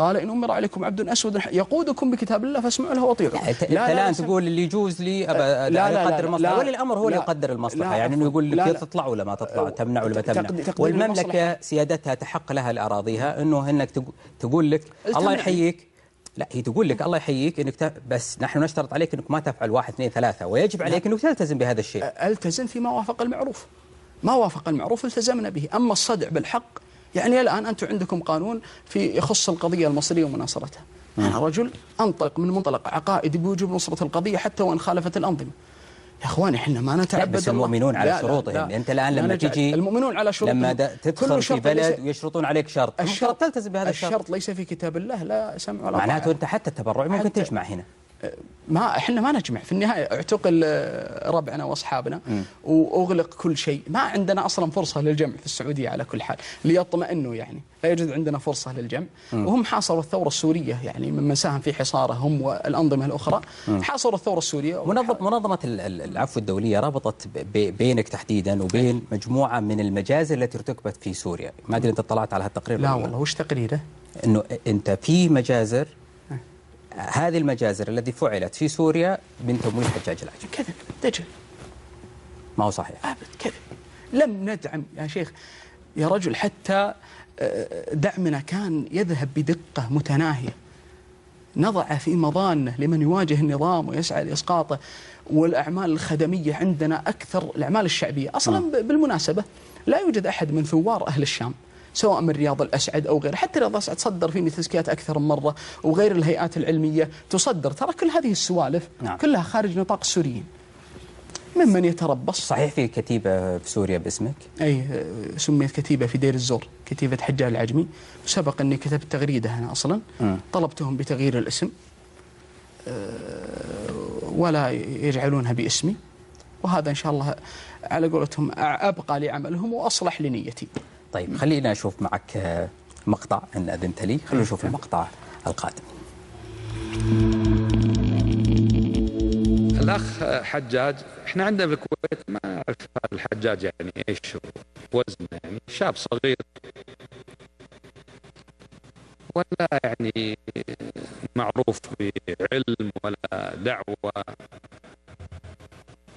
قال إن أمر عليكم عبد أسود يقودكم بكتاب الله فاسمعوا له وأطيعوا لا انت, أنت الآن تقول اللي يجوز لي أبا لا، لا، لا، لا، المصلحة لا. ولا الأمر هو اللي لا. يقدر المصلحة لا، يعني إنه عفواً. يقول لا، لك لا. تطلع ولا ما تطلع أه، تمنع ولا ما تمنع المصلحة. سيادتها تحق لها لاراضيها إنه إنك تق- تقول لك الله. يحييك لا هي تقول لك الله يحييك إنك ت... بس نحن نشترط عليك إنك ما تفعل واحد اثنين ثلاثة ويجب عليك إنك تلتزم بهذا الشيء ألتزم فيما وافق المعروف ما وافق المعروف التزمنا به أما الصدع بالحق يعني الآن أنتم عندكم قانون في يخص القضية المصرية ومناصرتها. أنا رجل انطلق من منطلق عقائدي بوجوب نصرة القضية حتى وإن خالفت الأنظمة. يا إخواني إحنا ما نتعبد بس. المؤمنون على لا، شروطهم. لا. أنت الآن لا لما تجي المؤمنون على شروطهم. لما تدخل في بلد ويشرطون عليك شرط. الشرط تلتزم بهذا الشرط. الشرط ليس في كتاب الله لا سمع ولا معناته. أنت حتى التبرع ممكن تجمع هنا. ما إحنا ما نجمع. في النهاية اعتقل آه، ربعنا وأصحابنا وأغلق كل شيء. ما عندنا أصلا فرصة للجمع في السعودية على كل حال ليطمئنوا يعني. لا يوجد عندنا فرصة للجمع. وهم حاصروا الثورة السورية يعني ممن ساهم في حصارها هم والأنظمة الأخرى. حاصروا الثورة السورية منظم منظمة ال- ال- العفو الدولية ربطت بينك تحديدا وبين مجموعة من المجازر التي ارتكبت في سوريا. ما أدري أنت اطلعت على هالتقرير لا. والله وش تقريره؟ أنه أنت في مجازر هذه المجازر التي فعلت في سوريا من تمويل حجاج العجم كذب دجل ما هو صحيح. أبد كذب. لم ندعم يا شيخ يا رجل حتى آه، دعمنا كان يذهب بدقة متناهية. نضع في مظانة لمن يواجه النظام ويسعى لإسقاطه والأعمال الخدمية عندنا أكثر الأعمال الشعبية. أصلا ب- بالمناسبة لا يوجد أحد من ثوار أهل الشام سواء من رياض الاسعد أو غيره، حتى رياض الاسعد صدر فيني تزكيات أكثر من مرة وغير الهيئات العلمية تصدر، ترى كل هذه السوالف نعم. كلها خارج نطاق السوريين. ممن يتربص. صحيح في كتيبة في سوريا باسمك؟ آه، سميت كتيبة في دير الزور كتيبة حجاج العجمي. وسبق أني كتبت تغريدة أنا أصلا. مم. طلبتهم بتغيير الاسم. آه، ولا يجعلونها باسمي. وهذا إن شاء الله على قولتهم أبقى لعملهم وأصلح لنيتي طيب خلينا نشوف معك آه، مقطع إن أذنت لي. خلينا نشوف المقطع القادم. الأخ حجاج إحنا عندنا بالكويت ما نعرف هذا الحجاج يعني إيش وزنه يعني شاب صغير. ولا يعني معروف بعلم ولا دعوة.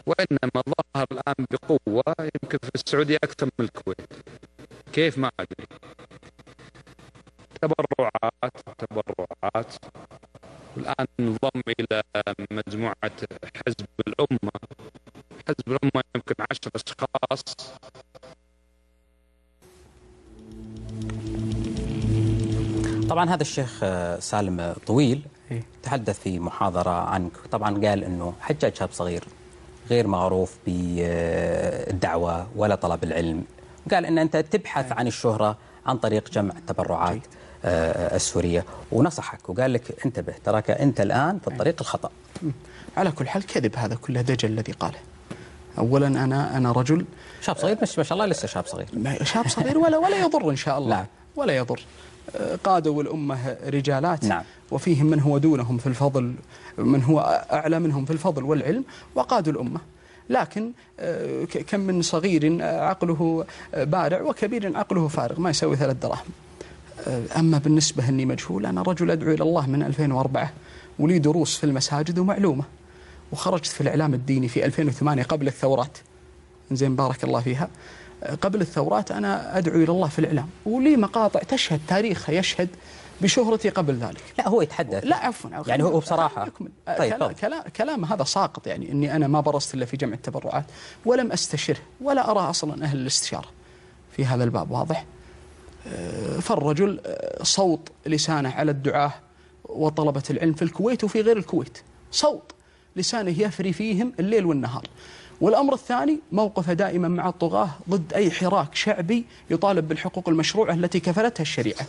وإنما ظهر الآن بقوة يمكن في السعودية أكثر من الكويت. كيف ما أدري تبرعات تبرعات. والآن انضم إلى مجموعة حزب الأمة. حزب الأمة يمكن عشر أشخاص. طبعا هذا الشيخ آه، سالم طويل. إيه. تحدث في محاضرة عنك. طبعا قال أنه حجاج شاب صغير غير معروف بالدعوة ولا طلب العلم. قال أن أنت تبحث عن الشهرة عن طريق جمع التبرعات آه، السورية. ونصحك وقال لك انتبه تراك أنت الآن في الطريق الخطأ. على كل حال كذب هذا كله دجل الذي قاله. اولا أنا أنا رجل. شاب صغير بس ما شاء الله لسه شاب صغير. شاب صغير ولا ولا يضر إن شاء الله. نعم. ولا يضر. آه، قادوا الأمة رجالات. نعم. وفيهم من هو دونهم في الفضل من هو أعلى منهم في الفضل والعلم وقادوا الأمة. لكن آه، كم من صغير آه، عقله آه، بارع وكبير عقله فارغ ما يساوي ثلاث دراهم. أما بالنسبة أني مجهول أنا رجل أدعو إلى الله من 2004 ولي دروس في المساجد ومعلومة وخرجت في الإعلام الديني في 2008 قبل الثورات. زين بارك الله فيها. قبل الثورات أنا أدعو إلى الله في الإعلام ولي مقاطع تشهد تاريخها يشهد بشهرتي قبل ذلك. لا هو يتحدث. لا عفوا. يعني هو بصراحة. طيب كلام. كلام, كلام هذا ساقط يعني إني أنا ما برزت إلا في جمع التبرعات ولم استشره ولا أرى أصلا أهل الاستشارة. في هذا الباب واضح. آه، فالرجل آه، صوت لسانه على الدعاة وطلبة العلم في الكويت وفي غير الكويت. صوت لسانه يفري فيهم الليل والنهار. والأمر الثاني موقفه دائما مع الطغاة ضد أي حراك شعبي يطالب بالحقوق المشروعة التي كفلتها الشريعة.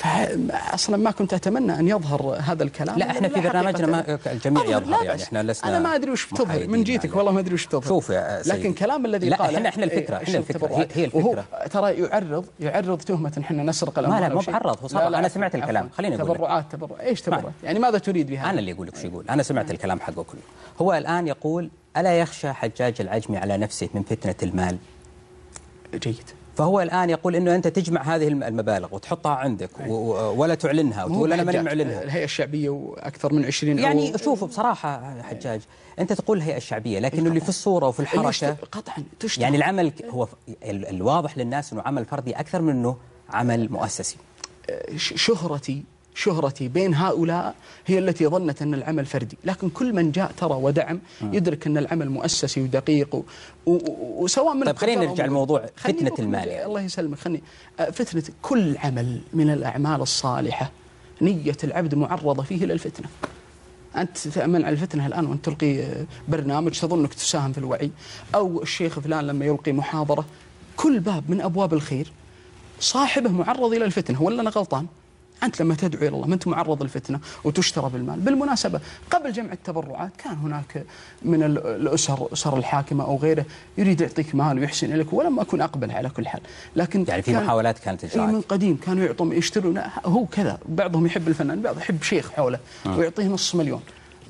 فاصلا ما كنت أتمنى أن يظهر هذا الكلام لا إحنا في برنامجنا ما الجميع يظهر لا يعني. إحنا لسنا أنا ما أدري وش بتظهر من جيتك يعني. والله ما أدري وش بتظهر شوف يا سيدي. لكن كلام الذي لا، قاله الفكرة، إيه، إحنا الفكرة، التبرعات. هي- هي الفكرة. وهو ترى يعرض يعرض تهمة إن إحنا نسرق ما الأموال لا أو مو. بعرض، هو. لا، لا، أنا عفواً، سمعت الكلام. خليني أقول لك. تبرعات تبرع إيش تبرعات يعني ماذا تريد بهذا أنا اللي أقول لك وش يقول أنا سمعت الكلام حقه كله هو الآن يقول ألا يخشى حجاج العجمي على نفسه من فتنة المال جيد فهو الآن يقول إنه أنت تجمع هذه الم- المبالغ وتحطها عندك ولا تعلنها وتقول أنا ماني. معلنها. الهيئة الشعبية وأكثر من 20 يعني أو- شوفوا بصراحة حجاج أنت تقول الهيئة الشعبية لكن اللي في الصورة وفي الحركة قطعا تشتغل. يعني العمل هو الواضح للناس إنه عمل فردي أكثر من إنه عمل مؤسسي. شهرتي شهرتي بين هؤلاء هي التي ظنت أن العمل فردي، لكن كل من جاء ترى ودعم يدرك أن العمل مؤسسي ودقيق. وسواء من طيب خلينا نرجع لموضوع فتنة. المال يعني. الله يسلمك خلني آه، فتنة كل عمل من الأعمال الصالحة نية العبد معرضة فيه إلى الفتنة أنت تأمن على الفتنة الآن وأنت تلقي آه، برنامج تظن أنك تساهم في الوعي أو الشيخ فلان لما يلقي محاضرة كل باب من أبواب الخير صاحبه معرض إلى الفتنة ولا أنا غلطان؟ أنت لما تدعو إلى الله ما أنت معرض للفتنة وتشترى بالمال، بالمناسبة قبل جمع التبرعات كان هناك من ال- الأسر أسر الحاكمة أو غيره يريد يعطيك مال ويحسن إليك ولم أكن أقبل على كل حال، لكن يعني في كان- محاولات كانت اي تجرى من قديم كانوا يعطون يشترون هو كذا. بعضهم يحب الفنان بعض يحب شيخ حوله ويعطيه نص مليون.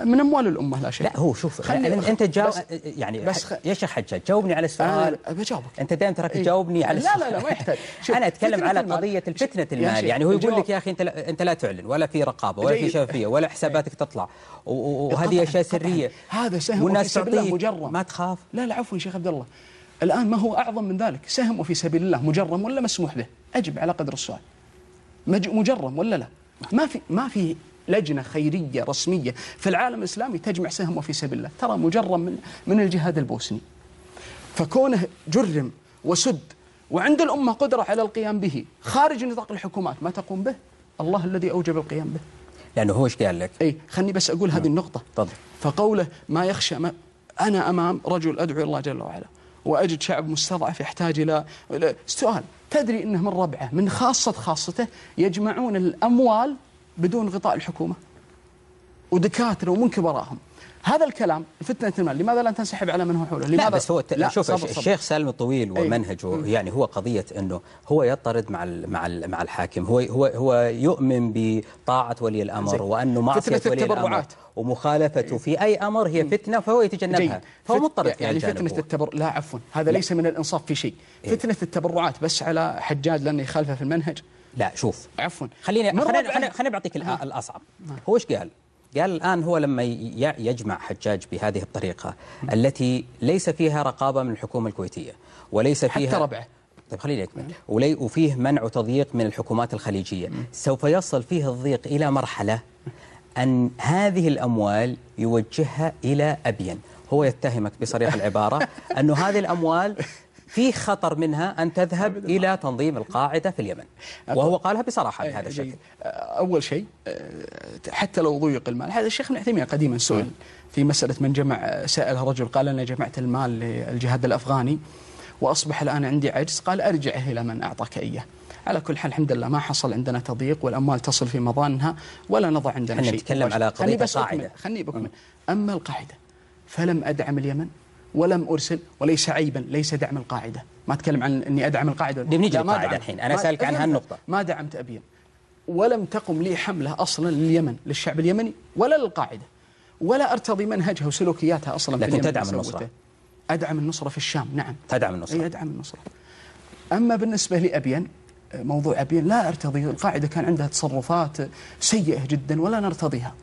من أموال الأمة لا شك لا هو شوف أنت جاوب يعني بس خ- يا شيخ حجاج جاوبني على السؤال. أنا بجاوبك. أنت دائما تراك إيه. تجاوبني على لا السؤال لا لا ما يحتاج. *laughs* أنا أتكلم على المال. قضية الفتنة المال. يعني هو يقول لك يا أخي أنت لا أنت لا تعلن ولا في رقابة ولا في. شفافية ولا *laughs* حساباتك تطلع. وهذه أشياء. سرية. هذا سهم والناس وفي سبيل الله تعطيك مجرم. ما تخاف. لا لا عفوا شيخ عبد الله. الآن ما هو أعظم من ذلك؟ سهم وفي سبيل الله مجرم ولا مسموح به؟ أجب على قدر السؤال. مج- مجرم ولا لا؟ ما في ما في لجنة خيرية رسمية في العالم الإسلامي تجمع سهم وفي سبيل الله ترى مجرم من من الجهاد البوسني. فكونه جرم وسد وعند الأمة قدرة على القيام به خارج نطاق الحكومات ما تقوم به؟ الله الذي أوجب القيام به. لأنه هو إيش قال لك؟ اي خلني بس أقول هذه النقطة. تفضل. فقوله ما يخشى ما أنا أمام رجل أدعو الله جل وعلا وأجد شعب مستضعف يحتاج إلى- سؤال تدري أنه من ربعة من خاصة خاصته يجمعون الأموال بدون غطاء الحكومة ودكاترة ومن كبراهم هذا الكلام فتنة المال. لماذا لا تنسحب على من هو حوله؟ لا لماذا؟ بس هو لا، شوف صبر، الش- صبر. الشيخ سالم الطويل أي. ومنهجه يعني هو قضية إنه هو يطرد مع ال مع ال مع الحاكم. هو هو هو يؤمن بطاعة ولي. وأنه معصية فتنة ولي الأمر التبرعات. ومخالفته في أي أمر هي فتنة فهو يتجنبها. جيد. فهو مضطرد يعني فتنة. التبر لا عفوا. هذا ليس من الإنصاف في شيء. إيه. فتنة التبرعات بس على حجاج لأنه يخالفه في المنهج. لا شوف. عفوا. خليني خليني. خليني, بعطيك الأ- الأصعب. هو إيش قال؟ قال الآن هو لما يجمع حجاج بهذه الطريقة التي ليس فيها رقابة من الحكومة الكويتية وليس حتى فيها ربعه. طيب خليني أكمل. ولي وفيه منع وتضييق من الحكومات الخليجية. سوف يصل فيه الضيق إلى مرحلة أن هذه الأموال يوجهها إلى أبين. هو يتهمك بصريح العبارة *laughs* أنه هذه الأموال في خطر منها أن تذهب إلى تنظيم القاعدة في اليمن. وهو قالها بصراحة بهذا الشكل. أول شيء حتى لو ضيق المال. هذا الشيخ ابن عثيمين قديما سئل في مسألة من جمع سأله رجل قال أنا جمعت المال للجهاد الأفغاني وأصبح الآن عندي عجز. قال أرجعه إلى من أعطاك إياه. على كل حال الحمد لله ما حصل عندنا تضييق والأموال تصل في مضانها ولا نضع عندنا شيء. نتكلم على قضية القاعدة. خليني بكمل أما القاعدة فلم أدعم اليمن؟ ولم أرسل وليس عيبا ليس دعم القاعدة ما أتكلم عن أني أدعم القاعدة ما للقاعدة. الحين. أنا أسألك عن. هالنقطة. ما دعمت أبين ولم تقم لي حملة أصلا لليمن للشعب اليمني ولا للقاعدة ولا أرتضي منهجها وسلوكياتها أصلا في لكن اليمن تدعم النصرة. أدعم النصرة في الشام نعم تدعم أي النصرة أدعم النصرة أما بالنسبة لأبين موضوع أبين لا أرتضي القاعدة كان عندها تصرفات سيئة جدا ولا نرتضيها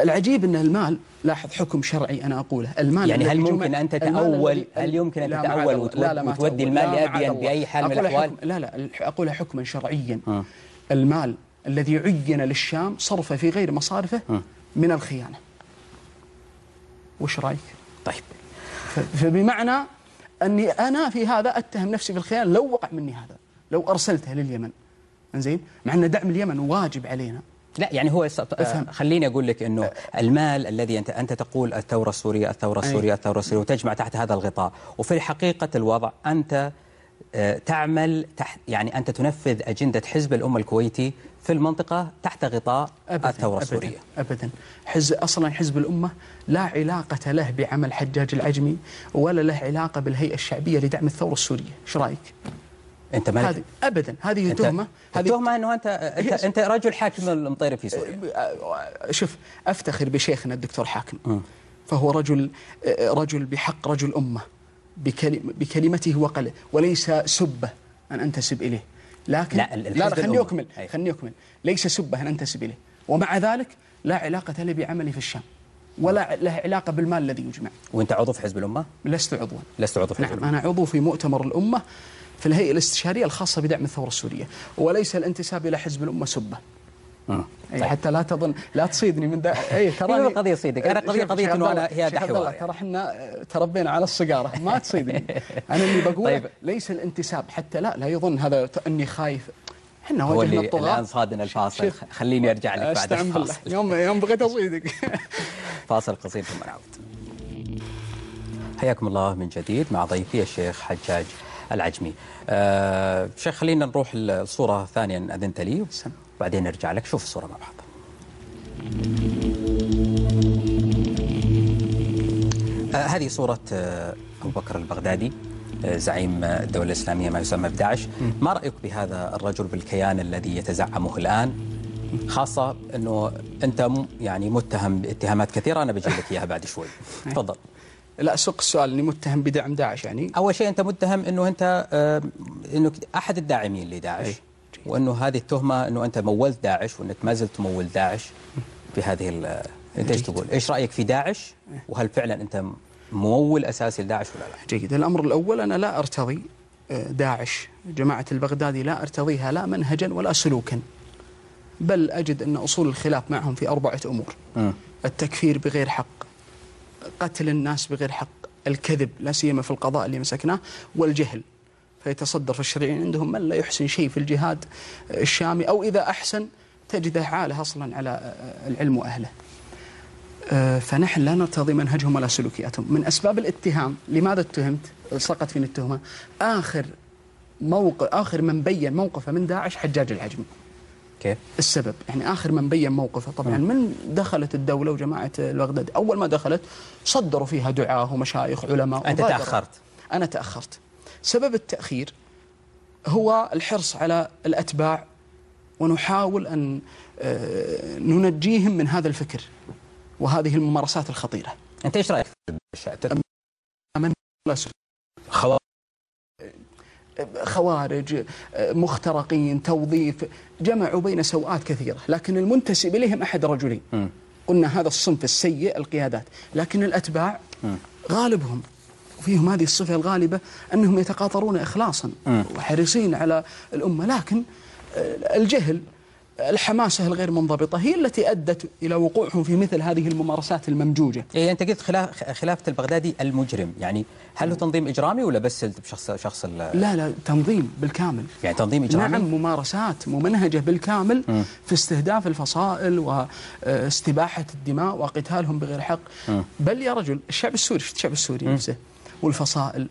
العجيب أن المال لاحظ حكم شرعي أنا أقوله المال يعني هل ممكن تتأول الذي- هل يمكن وتود-. لا لا ما وتودي. المال لا، لأبين معاذ الله. بأي حال من حكم- لا لا أقولها حكما شرعيا آه. المال الذي عين للشام صرفه في غير مصارفه آه. من الخيانة وش رأيك؟ طيب فبمعنى أني أنا في هذا أتهم نفسي بالخيانة لو وقع مني هذا لو أرسلته لليمن زين مع أن دعم اليمن واجب علينا لا يعني هو س- افهم. خليني أقول لك إنه المال الذي أنت أنت تقول الثورة السورية الثورة أي. السورية الثورة السورية وتجمع تحت هذا الغطاء وفي حقيقة الوضع أنت آه، تعمل تحت يعني أنت تنفذ أجندة حزب الأمة الكويتي في المنطقة تحت غطاء الثورة أبداً السورية أبدا حز أصلا حزب الأمة لا علاقة له بعمل حجاج العجمي ولا له علاقة بالهيئة الشعبية لدعم الثورة السورية إيش رأيك؟ أنت مالك هذه أبدا. هذه تهمة. هذه التهمة أنه انت انت, أنت رجل حاكم المطيري في سوريا. شوف أفتخر بشيخنا الدكتور حاكم. فهو رجل رجل بحق رجل أمة. بكلم بكلمته وقله وليس سبة أن أنتسب إليه. لكن لا، لا, لا خليني الأمة. أكمل أي. خليني أكمل. ليس سبة أن أنتسب إليه. ومع ذلك لا علاقة لي بعملي في الشام. ولا له علاقة بالمال الذي يجمع. وأنت عضو في حزب الأمة؟ لست عضوا. لست عضو في حزب نعم الأمة. أنا عضو في مؤتمر الأمة. في الهيئة الاستشارية الخاصة بدعم الثورة السورية وليس الانتساب إلى حزب سبة مم. أي طيب. حتى لا تظن لا تصيدني من دا أي. *laughs* أنا قضية- شوف- قضية شيخ إنه عبد أنا الله- هي حوار يعني. ترى إحنا تربينا على الصقاره ما تصيدني *laughs* أنا اللي بقوله طيب. ليس الانتساب حتى لا لا يظن هذا أني خايف إحنا واجهنا الطغاة الآن صادنا الفاصل. خليني أرجع لك بعد الفاصل يوم يوم بغيت أصيدك *laughs* فاصل قصير ثم نعود حياكم الله من جديد مع ضيفي الشيخ حجاج العجمي. آه شيخ خلينا نروح الصورة ثانية أذنت لي. وبعدين نرجع لك. شوف الصورة مع بعض. آه هذه صورة آه أبو بكر البغدادي آه زعيم آه، الدولة الإسلامية ما يسمى بداعش. ما رأيك بهذا الرجل بالكيان الذي يتزعمه الآن؟ خاصة أنه أنت يعني متهم باتهامات كثيرة. أنا بجيب لك إياها بعد شوي. *laughs* تفضل. لا سوق السؤال إني متهم بدعم داعش يعني أول شيء أنت متهم إنه أنت إنه أحد الداعمين لداعش أي. وأنه هذه التهمة إنه أنت مولت داعش وأنك ما زلت تمول داعش بهذه ال- أنت إيش تقول؟ إيش رأيك في داعش؟ وهل فعلا أنت ممول أساسي لداعش ولا لا؟ جيد الأمر الأول أنا لا أرتضي آه، داعش جماعة البغدادي لا أرتضيها لا منهجا ولا سلوكا بل أجد أن أصول الخلاف معهم في أربعة أمور مم. التكفير بغير حق قتل الناس بغير حق. الكذب لا سيما في القضاء اللي مسكناه والجهل. فيتصدر في الشرعيين عندهم من لا يحسن شيء في الجهاد الشامي أو إذا أحسن تجده عالة أصلا على آه، العلم وأهله. آه، فنحن لا نرتضي منهجهم ولا سلوكياتهم. من أسباب الاتهام لماذا اتهمت؟ سقط فيني التهمة. آخر موقف آخر من بين موقفه من داعش حجاج العجمي كيف؟ السبب. يعني آخر من بين موقفه. طبعا من دخلت الدولة وجماعة البغداد أول ما دخلت صدروا فيها دعاة ومشايخ علماء أنت وبادروا. تأخرت. أنا تأخرت. سبب التأخير هو الحرص على الأتباع ونحاول أن آه، ننجيهم من هذا الفكر وهذه الممارسات الخطيرة. أنت إيش رأيك؟ في خوارج آه، مخترقين توظيف جمعوا بين سوءات كثيرة لكن المنتسب إليهم أحد رجلين. قلنا هذا الصنف السيء القيادات لكن الأتباع. غالبهم وفيهم هذه الصفة الغالبة أنهم يتقاطرون إخلاصا. وحريصين على الأمة لكن آه، الجهل الحماسة الغير منضبطة هي التي أدت إلى وقوعهم في مثل هذه الممارسات الممجوجة. إيه أنت قلت خلاف خلافة البغدادي المجرم. يعني هل هو تنظيم إجرامي ولا بس شخص شخص لا لا تنظيم بالكامل. يعني تنظيم إجرامي؟ نعم ممارسات ممنهجة بالكامل في استهداف الفصائل واستباحة الدماء وقتالهم بغير حق. بل يا رجل الشعب السوري شفت الشعب السوري نفسه والفصائل.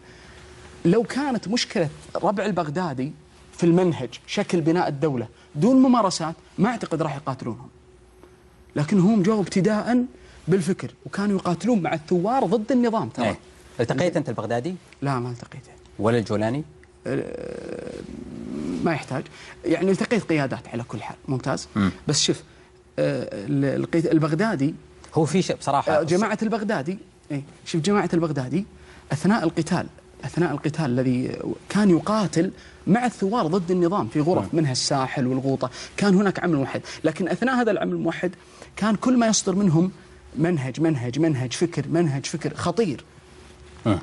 لو كانت مشكلة ربع البغدادي في المنهج شكل بناء الدولة دون ممارسات ما أعتقد راح يقاتلونهم. لكن هم جو ابتداء بالفكر وكانوا يقاتلون مع الثوار ضد النظام ترى. إيه. التقيت أنت البغدادي؟ لا ما التقيته ولا الجولاني؟ ما يحتاج. يعني التقيت قيادات على كل حال ممتاز. بس شوف القيد- البغدادي هو في شيء بصراحة. آه، جماعة البغدادي إيه شوف جماعة البغدادي أثناء القتال أثناء القتال الذي كان يقاتل مع الثوار ضد النظام في غرف منها الساحل والغوطة. كان هناك عمل موحد. لكن أثناء هذا العمل الموحد كان كل ما يصدر منهم منهج منهج منهج فكر منهج فكر خطير.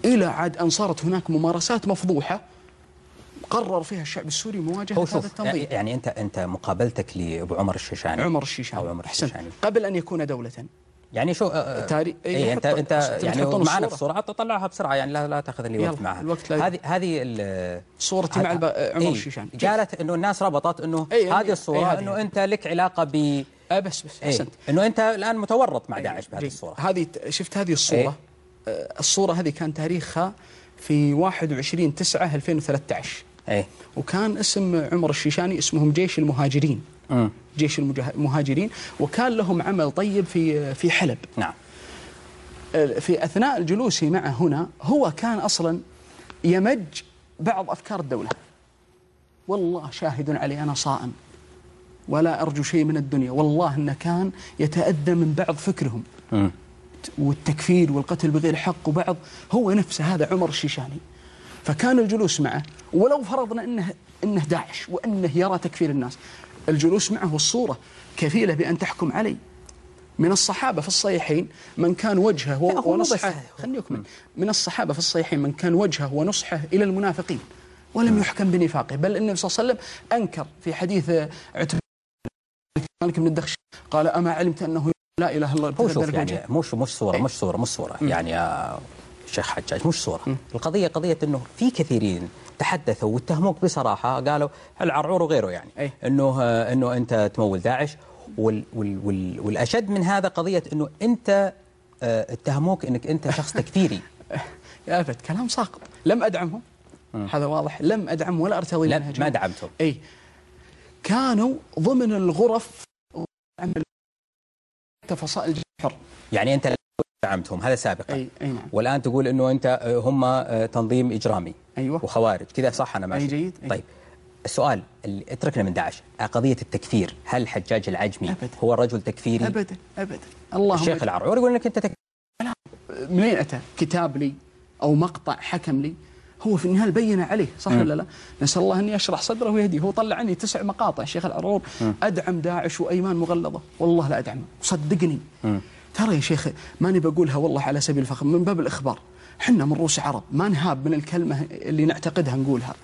إلى عاد أن صارت هناك ممارسات مفضوحة قرر فيها الشعب السوري مواجهة هذا التنظيم. يعني أنت أنت مقابلتك لأبو عمر الشيشاني. عمر الشيشاني. أو عمر. الشيشاني. قبل أن يكون دولة. يعني شو آه، تاري- إيه، إيه انت أنت يعني معنا؟ في الصورة؟ عط طلعها بسرعة يعني لا لا تاخذ لي وقت معها. الوقت لا هذه هذه صورتي مع الب- عمر إيه، الشيشاني قالت إنه الناس ربطت إنه إيه، هذه إيه، الصورة إيه، إنه هذه. أنت لك علاقة ب أه بس بس إيه أحسنت. إنه أنت الآن متورط مع داعش بهذه. الصورة. هذه شفت هذه الصورة؟ إيه. آه، الصورة هذه كان تاريخها في 21 9 2013 إيه. وكان اسم عمر الشيشاني اسمهم جيش المهاجرين. جيش المهاجرين وكان لهم عمل طيب في في حلب. نعم. في أثناء الجلوس معه هنا هو كان أصلا يمج بعض أفكار الدولة. والله شاهد علي أنا صائم. ولا أرجو شيء من الدنيا. والله إنه كان يتأذى من بعض فكرهم. والتكفير والقتل بغير حق وبعض. هو نفسه هذا عمر الشيشاني. فكان الجلوس معه ولو فرضنا إنه إنه داعش وإنه يرى تكفير الناس. الجلوس معه والصورة كفيلة بأن تحكم علي. من الصحابة في الصحيحين من كان وجهه مو ونصحه. خليني أكمل. من الصحابة في الصحيحين من كان وجهه ونصحه إلى المنافقين. ولم يحكم بنفاقه. بل النبي صلى الله عليه وسلم أنكر في حديث عتبة مالك بن الدخش قال أما علمت أنه لا إله إلا الله. هو شوف ابتغى يعني؟ مش مش صورة إيه. مش صورة مش صورة. يعني شيخ حجاج مش صورة. القضية قضية إنه في كثيرين تحدثوا واتهموك بصراحة قالوا العرعور وغيره يعني. إنه آه، إنه أنت تمول داعش. وال وال وال والأشد من هذا قضية إنه أنت آه، اتهموك إنك أنت شخص تكفيري. *laughs* يا أبد كلام ساقط. لم أدعمهم. هذا واضح. لم أدعم ولا أرتضي لا ما دعمتهم. أي. كانوا ضمن الغرف. عمل فصائل الحر يعني أنت لا دعمتهم هذا سابقا. أي أي نعم. والآن تقول إنه أنت آه، هم آه، تنظيم إجرامي أيوة. وخوارج. كذا صح أنا ماشي. أي جيد، أي. طيب السؤال اللي اتركنا من داعش قضية التكفير هل الحجاج العجمي أبداً. هو رجل تكفيري؟ أبدا أبدا. اللهم الشيخ العرعور يقول انك انت تكفيري منين أتى؟ كتاب لي أو مقطع حكم لي؟ هو في النهاية بين عليه صح ولا لا؟ نسأل الله أن يشرح صدره ويهديه هو طلع عني تسع مقاطع الشيخ العرور أدعم داعش وأيمان مغلظة. والله لا أدعمه. صدقني. ترى يا شيخ ماني بقولها والله على سبيل الفخر من باب الإخبار. حنا من روس عرب ما نهاب من الكلمة اللي نعتقدها نقولها.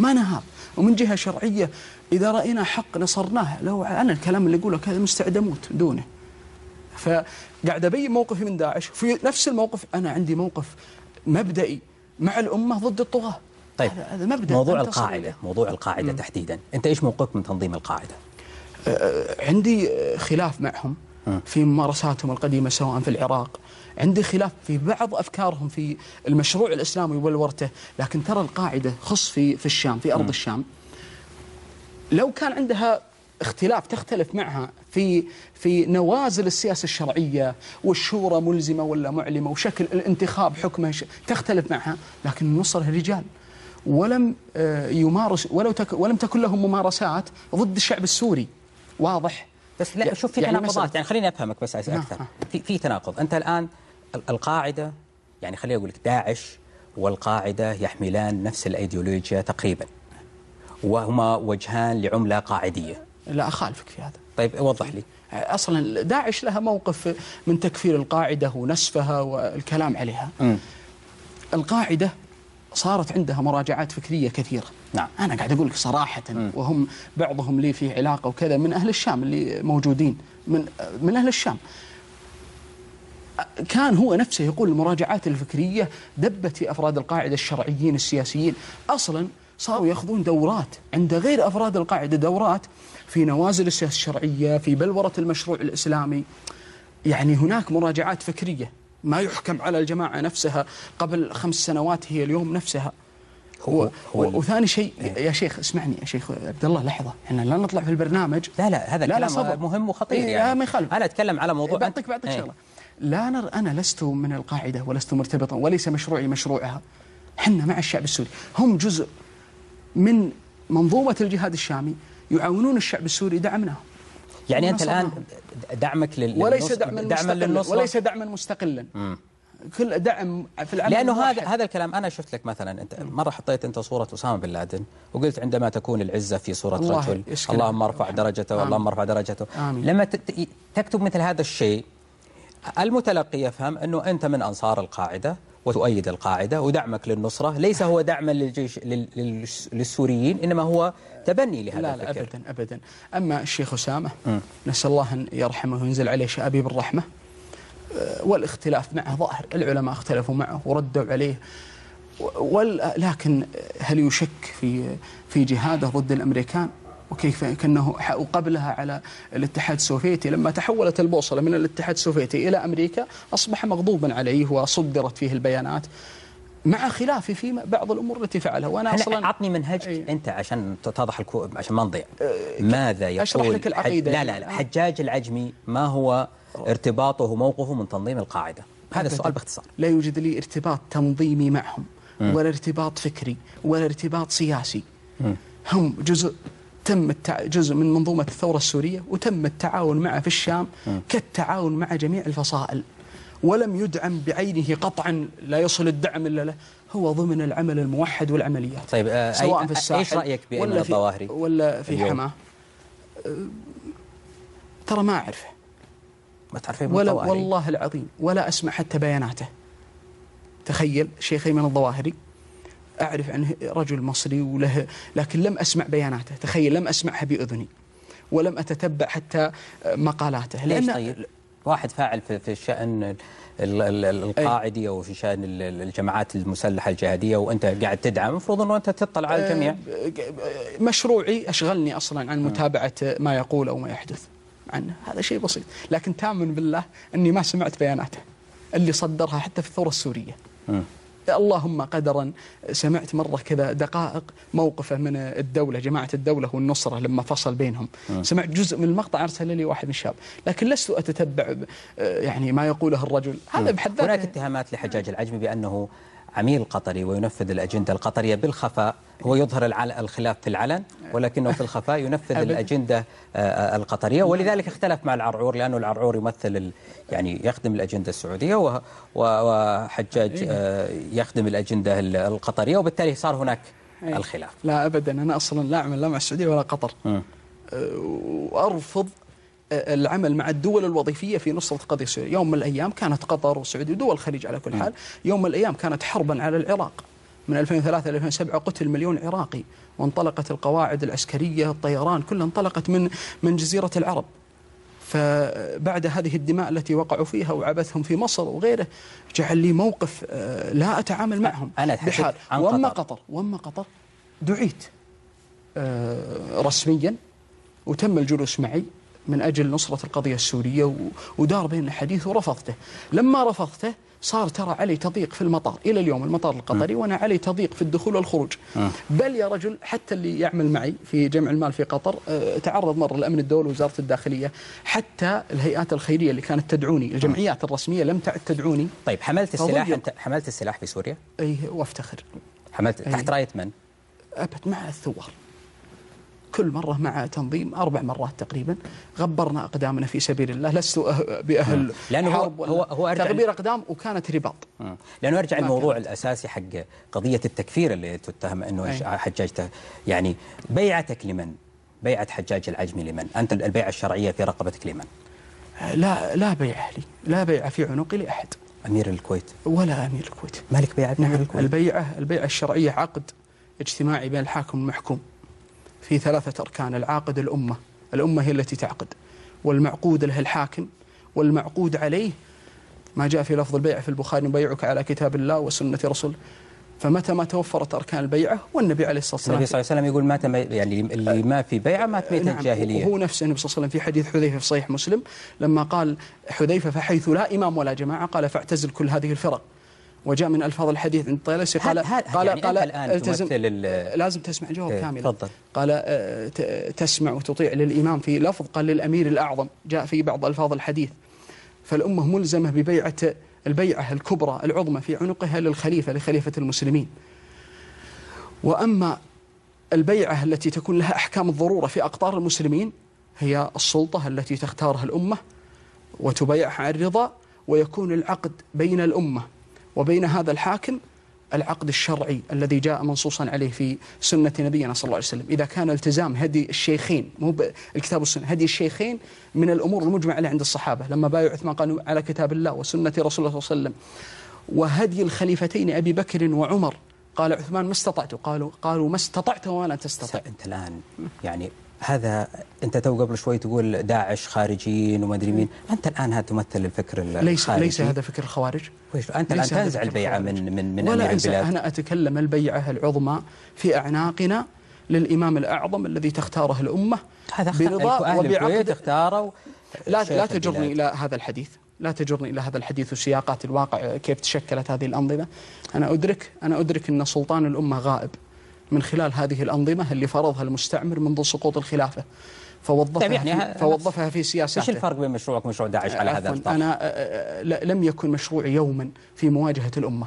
ما نهاب. ومن جهة شرعية إذا رأينا حق نصرناه لو أنا الكلام اللي أقوله كذا مستعد أموت دونه. فقاعد أبين موقفي من داعش في نفس الموقف أنا عندي موقف مبدئي مع الأمة ضد الطغاة. طيب هذا مبدأ. موضوع إليه. موضوع القاعدة تحديدا. أنت إيش موقفك من تنظيم القاعدة؟ آه، عندي خلاف معهم. في ممارساتهم القديمة سواء في العراق. عندي خلاف في بعض أفكارهم في المشروع الإسلامي وبلورته لكن ترى القاعدة خص في في الشام في أرض الشام. لو كان عندها اختلاف تختلف معها في في نوازل السياسة الشرعية والشورى ملزمة ولا معلمة وشكل الانتخاب حكمه تختلف معها لكن النصر رجال. ولم آه، يمارس ولو تك ولم تكن لهم ممارسات ضد الشعب السوري. واضح. بس لا يع- شوف في يعني تناقضات. يعني خليني أفهمك بس نعم، أكثر. في في تناقض. أنت الآن ال- القاعدة يعني خليني أقول لك داعش والقاعدة يحملان نفس الأيديولوجيا تقريبا وهما وجهان لعملة قاعدية. لا أخالفك في هذا. طيب وضح لي. أصلا داعش لها موقف من تكفير القاعدة ونسفها والكلام عليها. مم. القاعدة صارت عندها مراجعات فكرية كثيرة. نعم. أنا قاعد أقول لك صراحة وهم بعضهم لي في علاقة وكذا من أهل الشام اللي موجودين من من أهل الشام. كان هو نفسه يقول المراجعات الفكرية دبت في أفراد القاعدة الشرعيين السياسيين. أصلا صاروا يأخذون دورات عند غير أفراد القاعدة دورات في نوازل السياسة الشرعية في بلورة المشروع الإسلامي. يعني هناك مراجعات فكرية ما يحكم على الجماعة نفسها قبل خمس سنوات هي اليوم نفسها. هو- هو وثاني شيء يا شيخ اسمعني يا شيخ عبد الله لحظة. إحنا لا نطلع في البرنامج. لا لا هذا لا، لا، الكلام صبر. مهم وخطير إيه، يعني. ما يخالف. أنا أتكلم على موضوع بعطيك بعطيك إيه. شغلة. لا نر أنا لست من القاعدة ولست مرتبطا وليس مشروعي مشروعها. حنا مع الشعب السوري. هم جزء من منظومة الجهاد الشامي يعاونون الشعب السوري دعمناهم يعني أنت الآن. دعمك لل وليس دعما دعما للنصرة؟ وليس دعما مستقلا. كل دعم في العمل لأنه. هذا هذا الكلام أنا شفت لك مثلا أنت مرة حطيت أنت صورة أسامة بن لادن وقلت عندما تكون العزة في صورة الله رجل. اللهم ارفع درجته. اللهم ارفع درجته آمين. لما تكتب مثل هذا الشيء المتلقي يفهم أنه أنت من أنصار القاعدة وتؤيد القاعدة ودعمك للنصرة ليس هو دعما للجيش لل- لل- للسوريين إنما هو تبني لهذا لا لا الفكر ابدا ابدا أما الشيخ أسامة نسأل الله أن يرحمه وينزل عليه شابيب الرحمه آه، والاختلاف معه ظاهر. العلماء اختلفوا معه وردوا عليه. وال- لكن هل يشك في في جهاده ضد الأمريكان؟ وكيف كأنه وقبلها على الاتحاد السوفيتي. لما تحولت البوصلة من الاتحاد السوفيتي إلى أمريكا أصبح مغضوبا عليه وصدرت فيه البيانات مع خلافه في بعض الأمور التي فعلها. وأنا أصلا عطني منهجك أي. أنت عشان تتضح الكو... عشان ما نضيع. ماذا يقول أشرح لك العقيدة. حج... لا لا لا. حجاج العجمي ما هو ارتباطه وموقفه من تنظيم القاعدة. هذا. السؤال باختصار. لا يوجد لي ارتباط تنظيمي معهم ولا ارتباط فكري ولا ارتباط سياسي. هم جزء تم التع... جزء من منظومة الثورة السورية وتم التعاون معه في الشام كالتعاون مع جميع الفصائل. ولم يدعم بعينه قطعا لا يصل الدعم إلا له. هو ضمن العمل الموحد والعمليات. طيب آه، سواء أي- في الساحل إيش رأيك بايمن ولا في الظواهري ولا في؟ حماه أه، ترى ما أعرفه. ما تعرف ايمن ولا والله العظيم ولا أسمع حتى بياناته. تخيل شيخ أيمن الظواهري أعرف عنه رجل مصري وله لكن لم أسمع بياناته. تخيل لم أسمعها بأذني ولم أتتبع حتى مقالاته. ليش طيب؟ واحد فاعل في في الشأن ال- ال- ال- القاعدي أو في ال- الجماعات المسلحة الجهادية وأنت قاعد تدعم المفروض إنه أنت تطلع على الجميع. آه، مشروعي أشغلني أصلا عن متابعة ما يقول أو ما يحدث. عنه. هذا شيء بسيط. لكن تامن بالله أني ما سمعت بياناته اللي صدرها حتى في الثورة السورية. اللهم قدرا سمعت مرة كذا دقائق موقفه من الدولة جماعة الدولة والنصرة لما فصل بينهم. سمعت جزء من المقطع أرسل لي واحد من الشباب. لكن لست أتتبع ب- يعني ما يقوله الرجل. هذا بحد هناك ذاته اتهامات لحجاج العجمي بأنه عميل قطري وينفذ الأجندة القطرية بالخفاء. هو يظهر الخلاف في العلن ولكنه في الخفاء ينفذ. الأجندة آه، آه، القطرية. ولذلك اختلف مع العرعور لأنه العرعور يمثل يعني يخدم الأجندة السعودية و- و- وحجاج آه، يخدم الأجندة ال- القطرية وبالتالي صار هناك إيه. الخلاف. لا أبدا. أنا أصلا لا أعمل لا مع السعودية ولا قطر. وأرفض العمل مع الدول الوظيفية في نصرة قضية سوريا يوم من الأيام كانت قطر والسعودية ودول الخليج على كل حال. يوم من الأيام كانت حربا على العراق. من 2003 إلى 2007 قتل مليون عراقي. وانطلقت القواعد العسكرية الطيران كلها انطلقت من من جزيرة العرب. فبعد هذه الدماء التي وقعوا فيها وعبثهم في مصر وغيره جعل لي موقف أه، لا أتعامل معهم أنا بحال. وأما قطر. قطر وأما قطر دعيت آه، رسميا وتم الجلوس معي. من أجل نصرة القضية السورية ودار بيننا حديث ورفضته. لما رفضته صار ترى علي تضييق في المطار. إلى اليوم المطار القطري وأنا علي تضييق في الدخول والخروج. بل يا رجل حتى اللي يعمل معي في جمع المال في قطر آه، تعرض مرة الأمن الدولي ووزارة الداخلية. حتى الهيئات الخيرية اللي كانت تدعوني الجمعيات الرسمية لم تعد تدعوني. طيب حملت السلاح. انت حملت السلاح في سوريا؟ أي وأفتخر. حملت أي. تحت رأية من؟ أبد مع الثوار. كل مرة مع تنظيم أربع مرات تقريبا غبرنا أقدامنا في سبيل الله لست أه- بأهل لأنه هو- حرب هو- هو أرجع- تغبير أقدام وكانت رباط مم. لأنه يرجع ما الموضوع كانت. الأساسي حق قضية التكفير اللي تتهم إنه أي. حجاج يعني بيعتك لمن؟ بيعة حجاج العجمي لمن؟ أنت البيعة الشرعية في رقبتك لمن؟ لا لا بيع لي لا بيع في عنقي لأحد أمير الكويت ولا أمير الكويت مالك بيعة أمير نعم الكويت البيعة البيعة الشرعية عقد اجتماعي بين الحاكم والمحكوم في ثلاثة أركان العاقد الأمة. الأمة هي التي تعقد. والمعقود له الحاكم. والمعقود عليه ما جاء في لفظ البيع في البخاري نبيعك على كتاب الله وسنة رسوله فمتى ما توفرت أركان البيعة والنبي عليه الصلاة والسلام النبي صلى الله عليه وسلم يقول مات مي- يعني اللي ما في بيعة مات ميت نعم الجاهلية. وهو نفسه النبي صلى الله عليه وسلم في حديث حذيفة في صحيح مسلم لما قال حذيفة فحيث لا إمام ولا جماعة قال فاعتزل كل هذه الفرق. وجاء من ألفاظ الحديث عند الطيالسي قال هل- قال يعني قال الآن التزم لازم تسمع جواب إيه، كامل. تفضل. قال آه، تسمع وتطيع للإمام في لفظ قال للأمير الأعظم جاء في بعض ألفاظ الحديث. فالأمة ملزمة ببيعة البيعة الكبرى العظمى في عنقها للخليفة لخليفة المسلمين. وأما البيعة التي تكون لها أحكام الضرورة في أقطار المسلمين هي السلطة التي تختارها الأمة وتبايعها عن الرضا ويكون العقد بين الأمة. وبين هذا الحاكم العقد الشرعي الذي جاء منصوصا عليه في سنة نبينا صلى الله عليه وسلم. إذا كان التزام هدي الشيخين مو الكتاب والسنة هدي الشيخين من الأمور المجمع عليها عند الصحابة. لما بايعوا عثمان قالوا على كتاب الله وسنة رسول الله صلى الله عليه وسلم. وهدي الخليفتين أبي بكر وعمر. قال عثمان ما استطعت؟ قالوا قالوا ما استطعت ولا تستطيع. أنت الآن يعني هذا أنت تو قبل شوي تقول داعش خارجيين وما أدري مين. أنت الآن هذا تمثل الفكر ليس الخارجي. ليس هذا فكر الخوارج. ويش- ليس هذا تنزع الخوارج. من من من ولا أنزع البلاد. أنا أتكلم البيعة العظمى في أعناقنا للإمام الأعظم الذي تختاره الأمة هذا برضا وبعقد اختاروا لا لا تجرني. إلى هذا الحديث. لا تجرني إلى هذا الحديث وسياقات الواقع كيف تشكلت هذه الأنظمة. أنا أدرك أنا أدرك أن سلطان الأمة غائب. من خلال هذه الأنظمة اللي فرضها المستعمر منذ سقوط الخلافة. فوظفها طيب يعني في فوظفها في سياساته. إيش الفرق بين مشروعك ومشروع داعش على هذا آه، آه، ل- لم يكن مشروعي يوما في مواجهة الأمة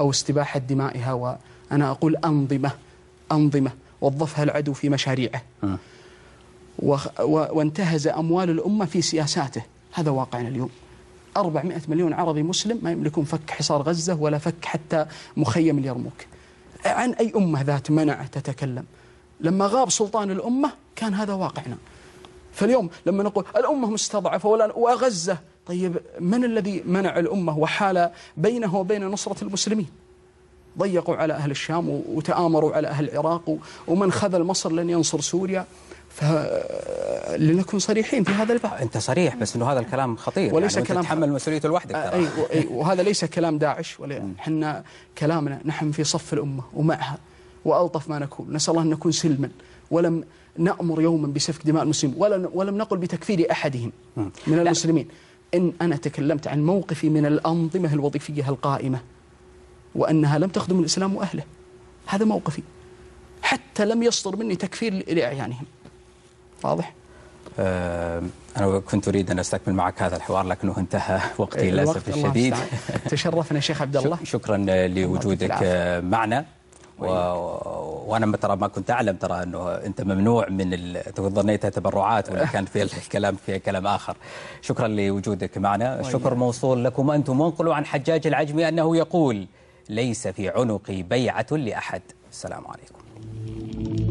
أو استباحة دمائها وأنا أقول أنظمة أنظمة وظفها العدو في مشاريعه. و- وانتهز أموال الأمة في سياساته. هذا واقعنا اليوم. 400 مليون عربي مسلم ما يملكون فك حصار غزة ولا فك حتى مخيم اليرموك. عن أي أمة ذات منع تتكلم. لما غاب سلطان الأمة كان هذا واقعنا. فاليوم لما نقول الأمة مستضعفة ولا وغزة طيب من الذي منع الأمة وحال بينه وبين نصرة المسلمين؟ ضيقوا على أهل الشام وتآمروا على أهل العراق ومن خذل مصر لن ينصر سوريا. فلنكن صريحين في هذا البحث. أنت صريح بس إنه هذا الكلام خطير. وليس يعني كلام- تتحمل مسؤوليته لوحدك أي وهذا ليس كلام داعش ولا إحنا كلامنا نحن في صف الأمة ومعها وألطف ما نكون. نسأل الله أن نكون سلما. ولم نأمر يوما بسفك دماء المسلمين ولم, ولم نقل بتكفير أحدهم من المسلمين. إن أنا تكلمت عن موقفي من الأنظمة الوظيفية القائمة وأنها لم تخدم الإسلام وأهله هذا موقفي. حتى لم يصدر مني تكفير لأعيانهم. واضح؟ آه أنا كنت أريد أن أستكمل معك هذا الحوار لكنه انتهى. وقتي للأسف الله الشديد. تشرفنا شيخ عبد الله. شك- شكرا لوجودك معنا. و... وأنا ترى ما كنت أعلم ترى أنه أنت ممنوع من ال... ظنيتها تبرعات ولا *laughs* كان في الكلام في كلام آخر. شكرا لوجودك معنا. الشكر موصول لكم أنتم. وانقلوا عن حجاج العجمي أنه يقول ليس في عنقي بيعة لأحد. السلام عليكم.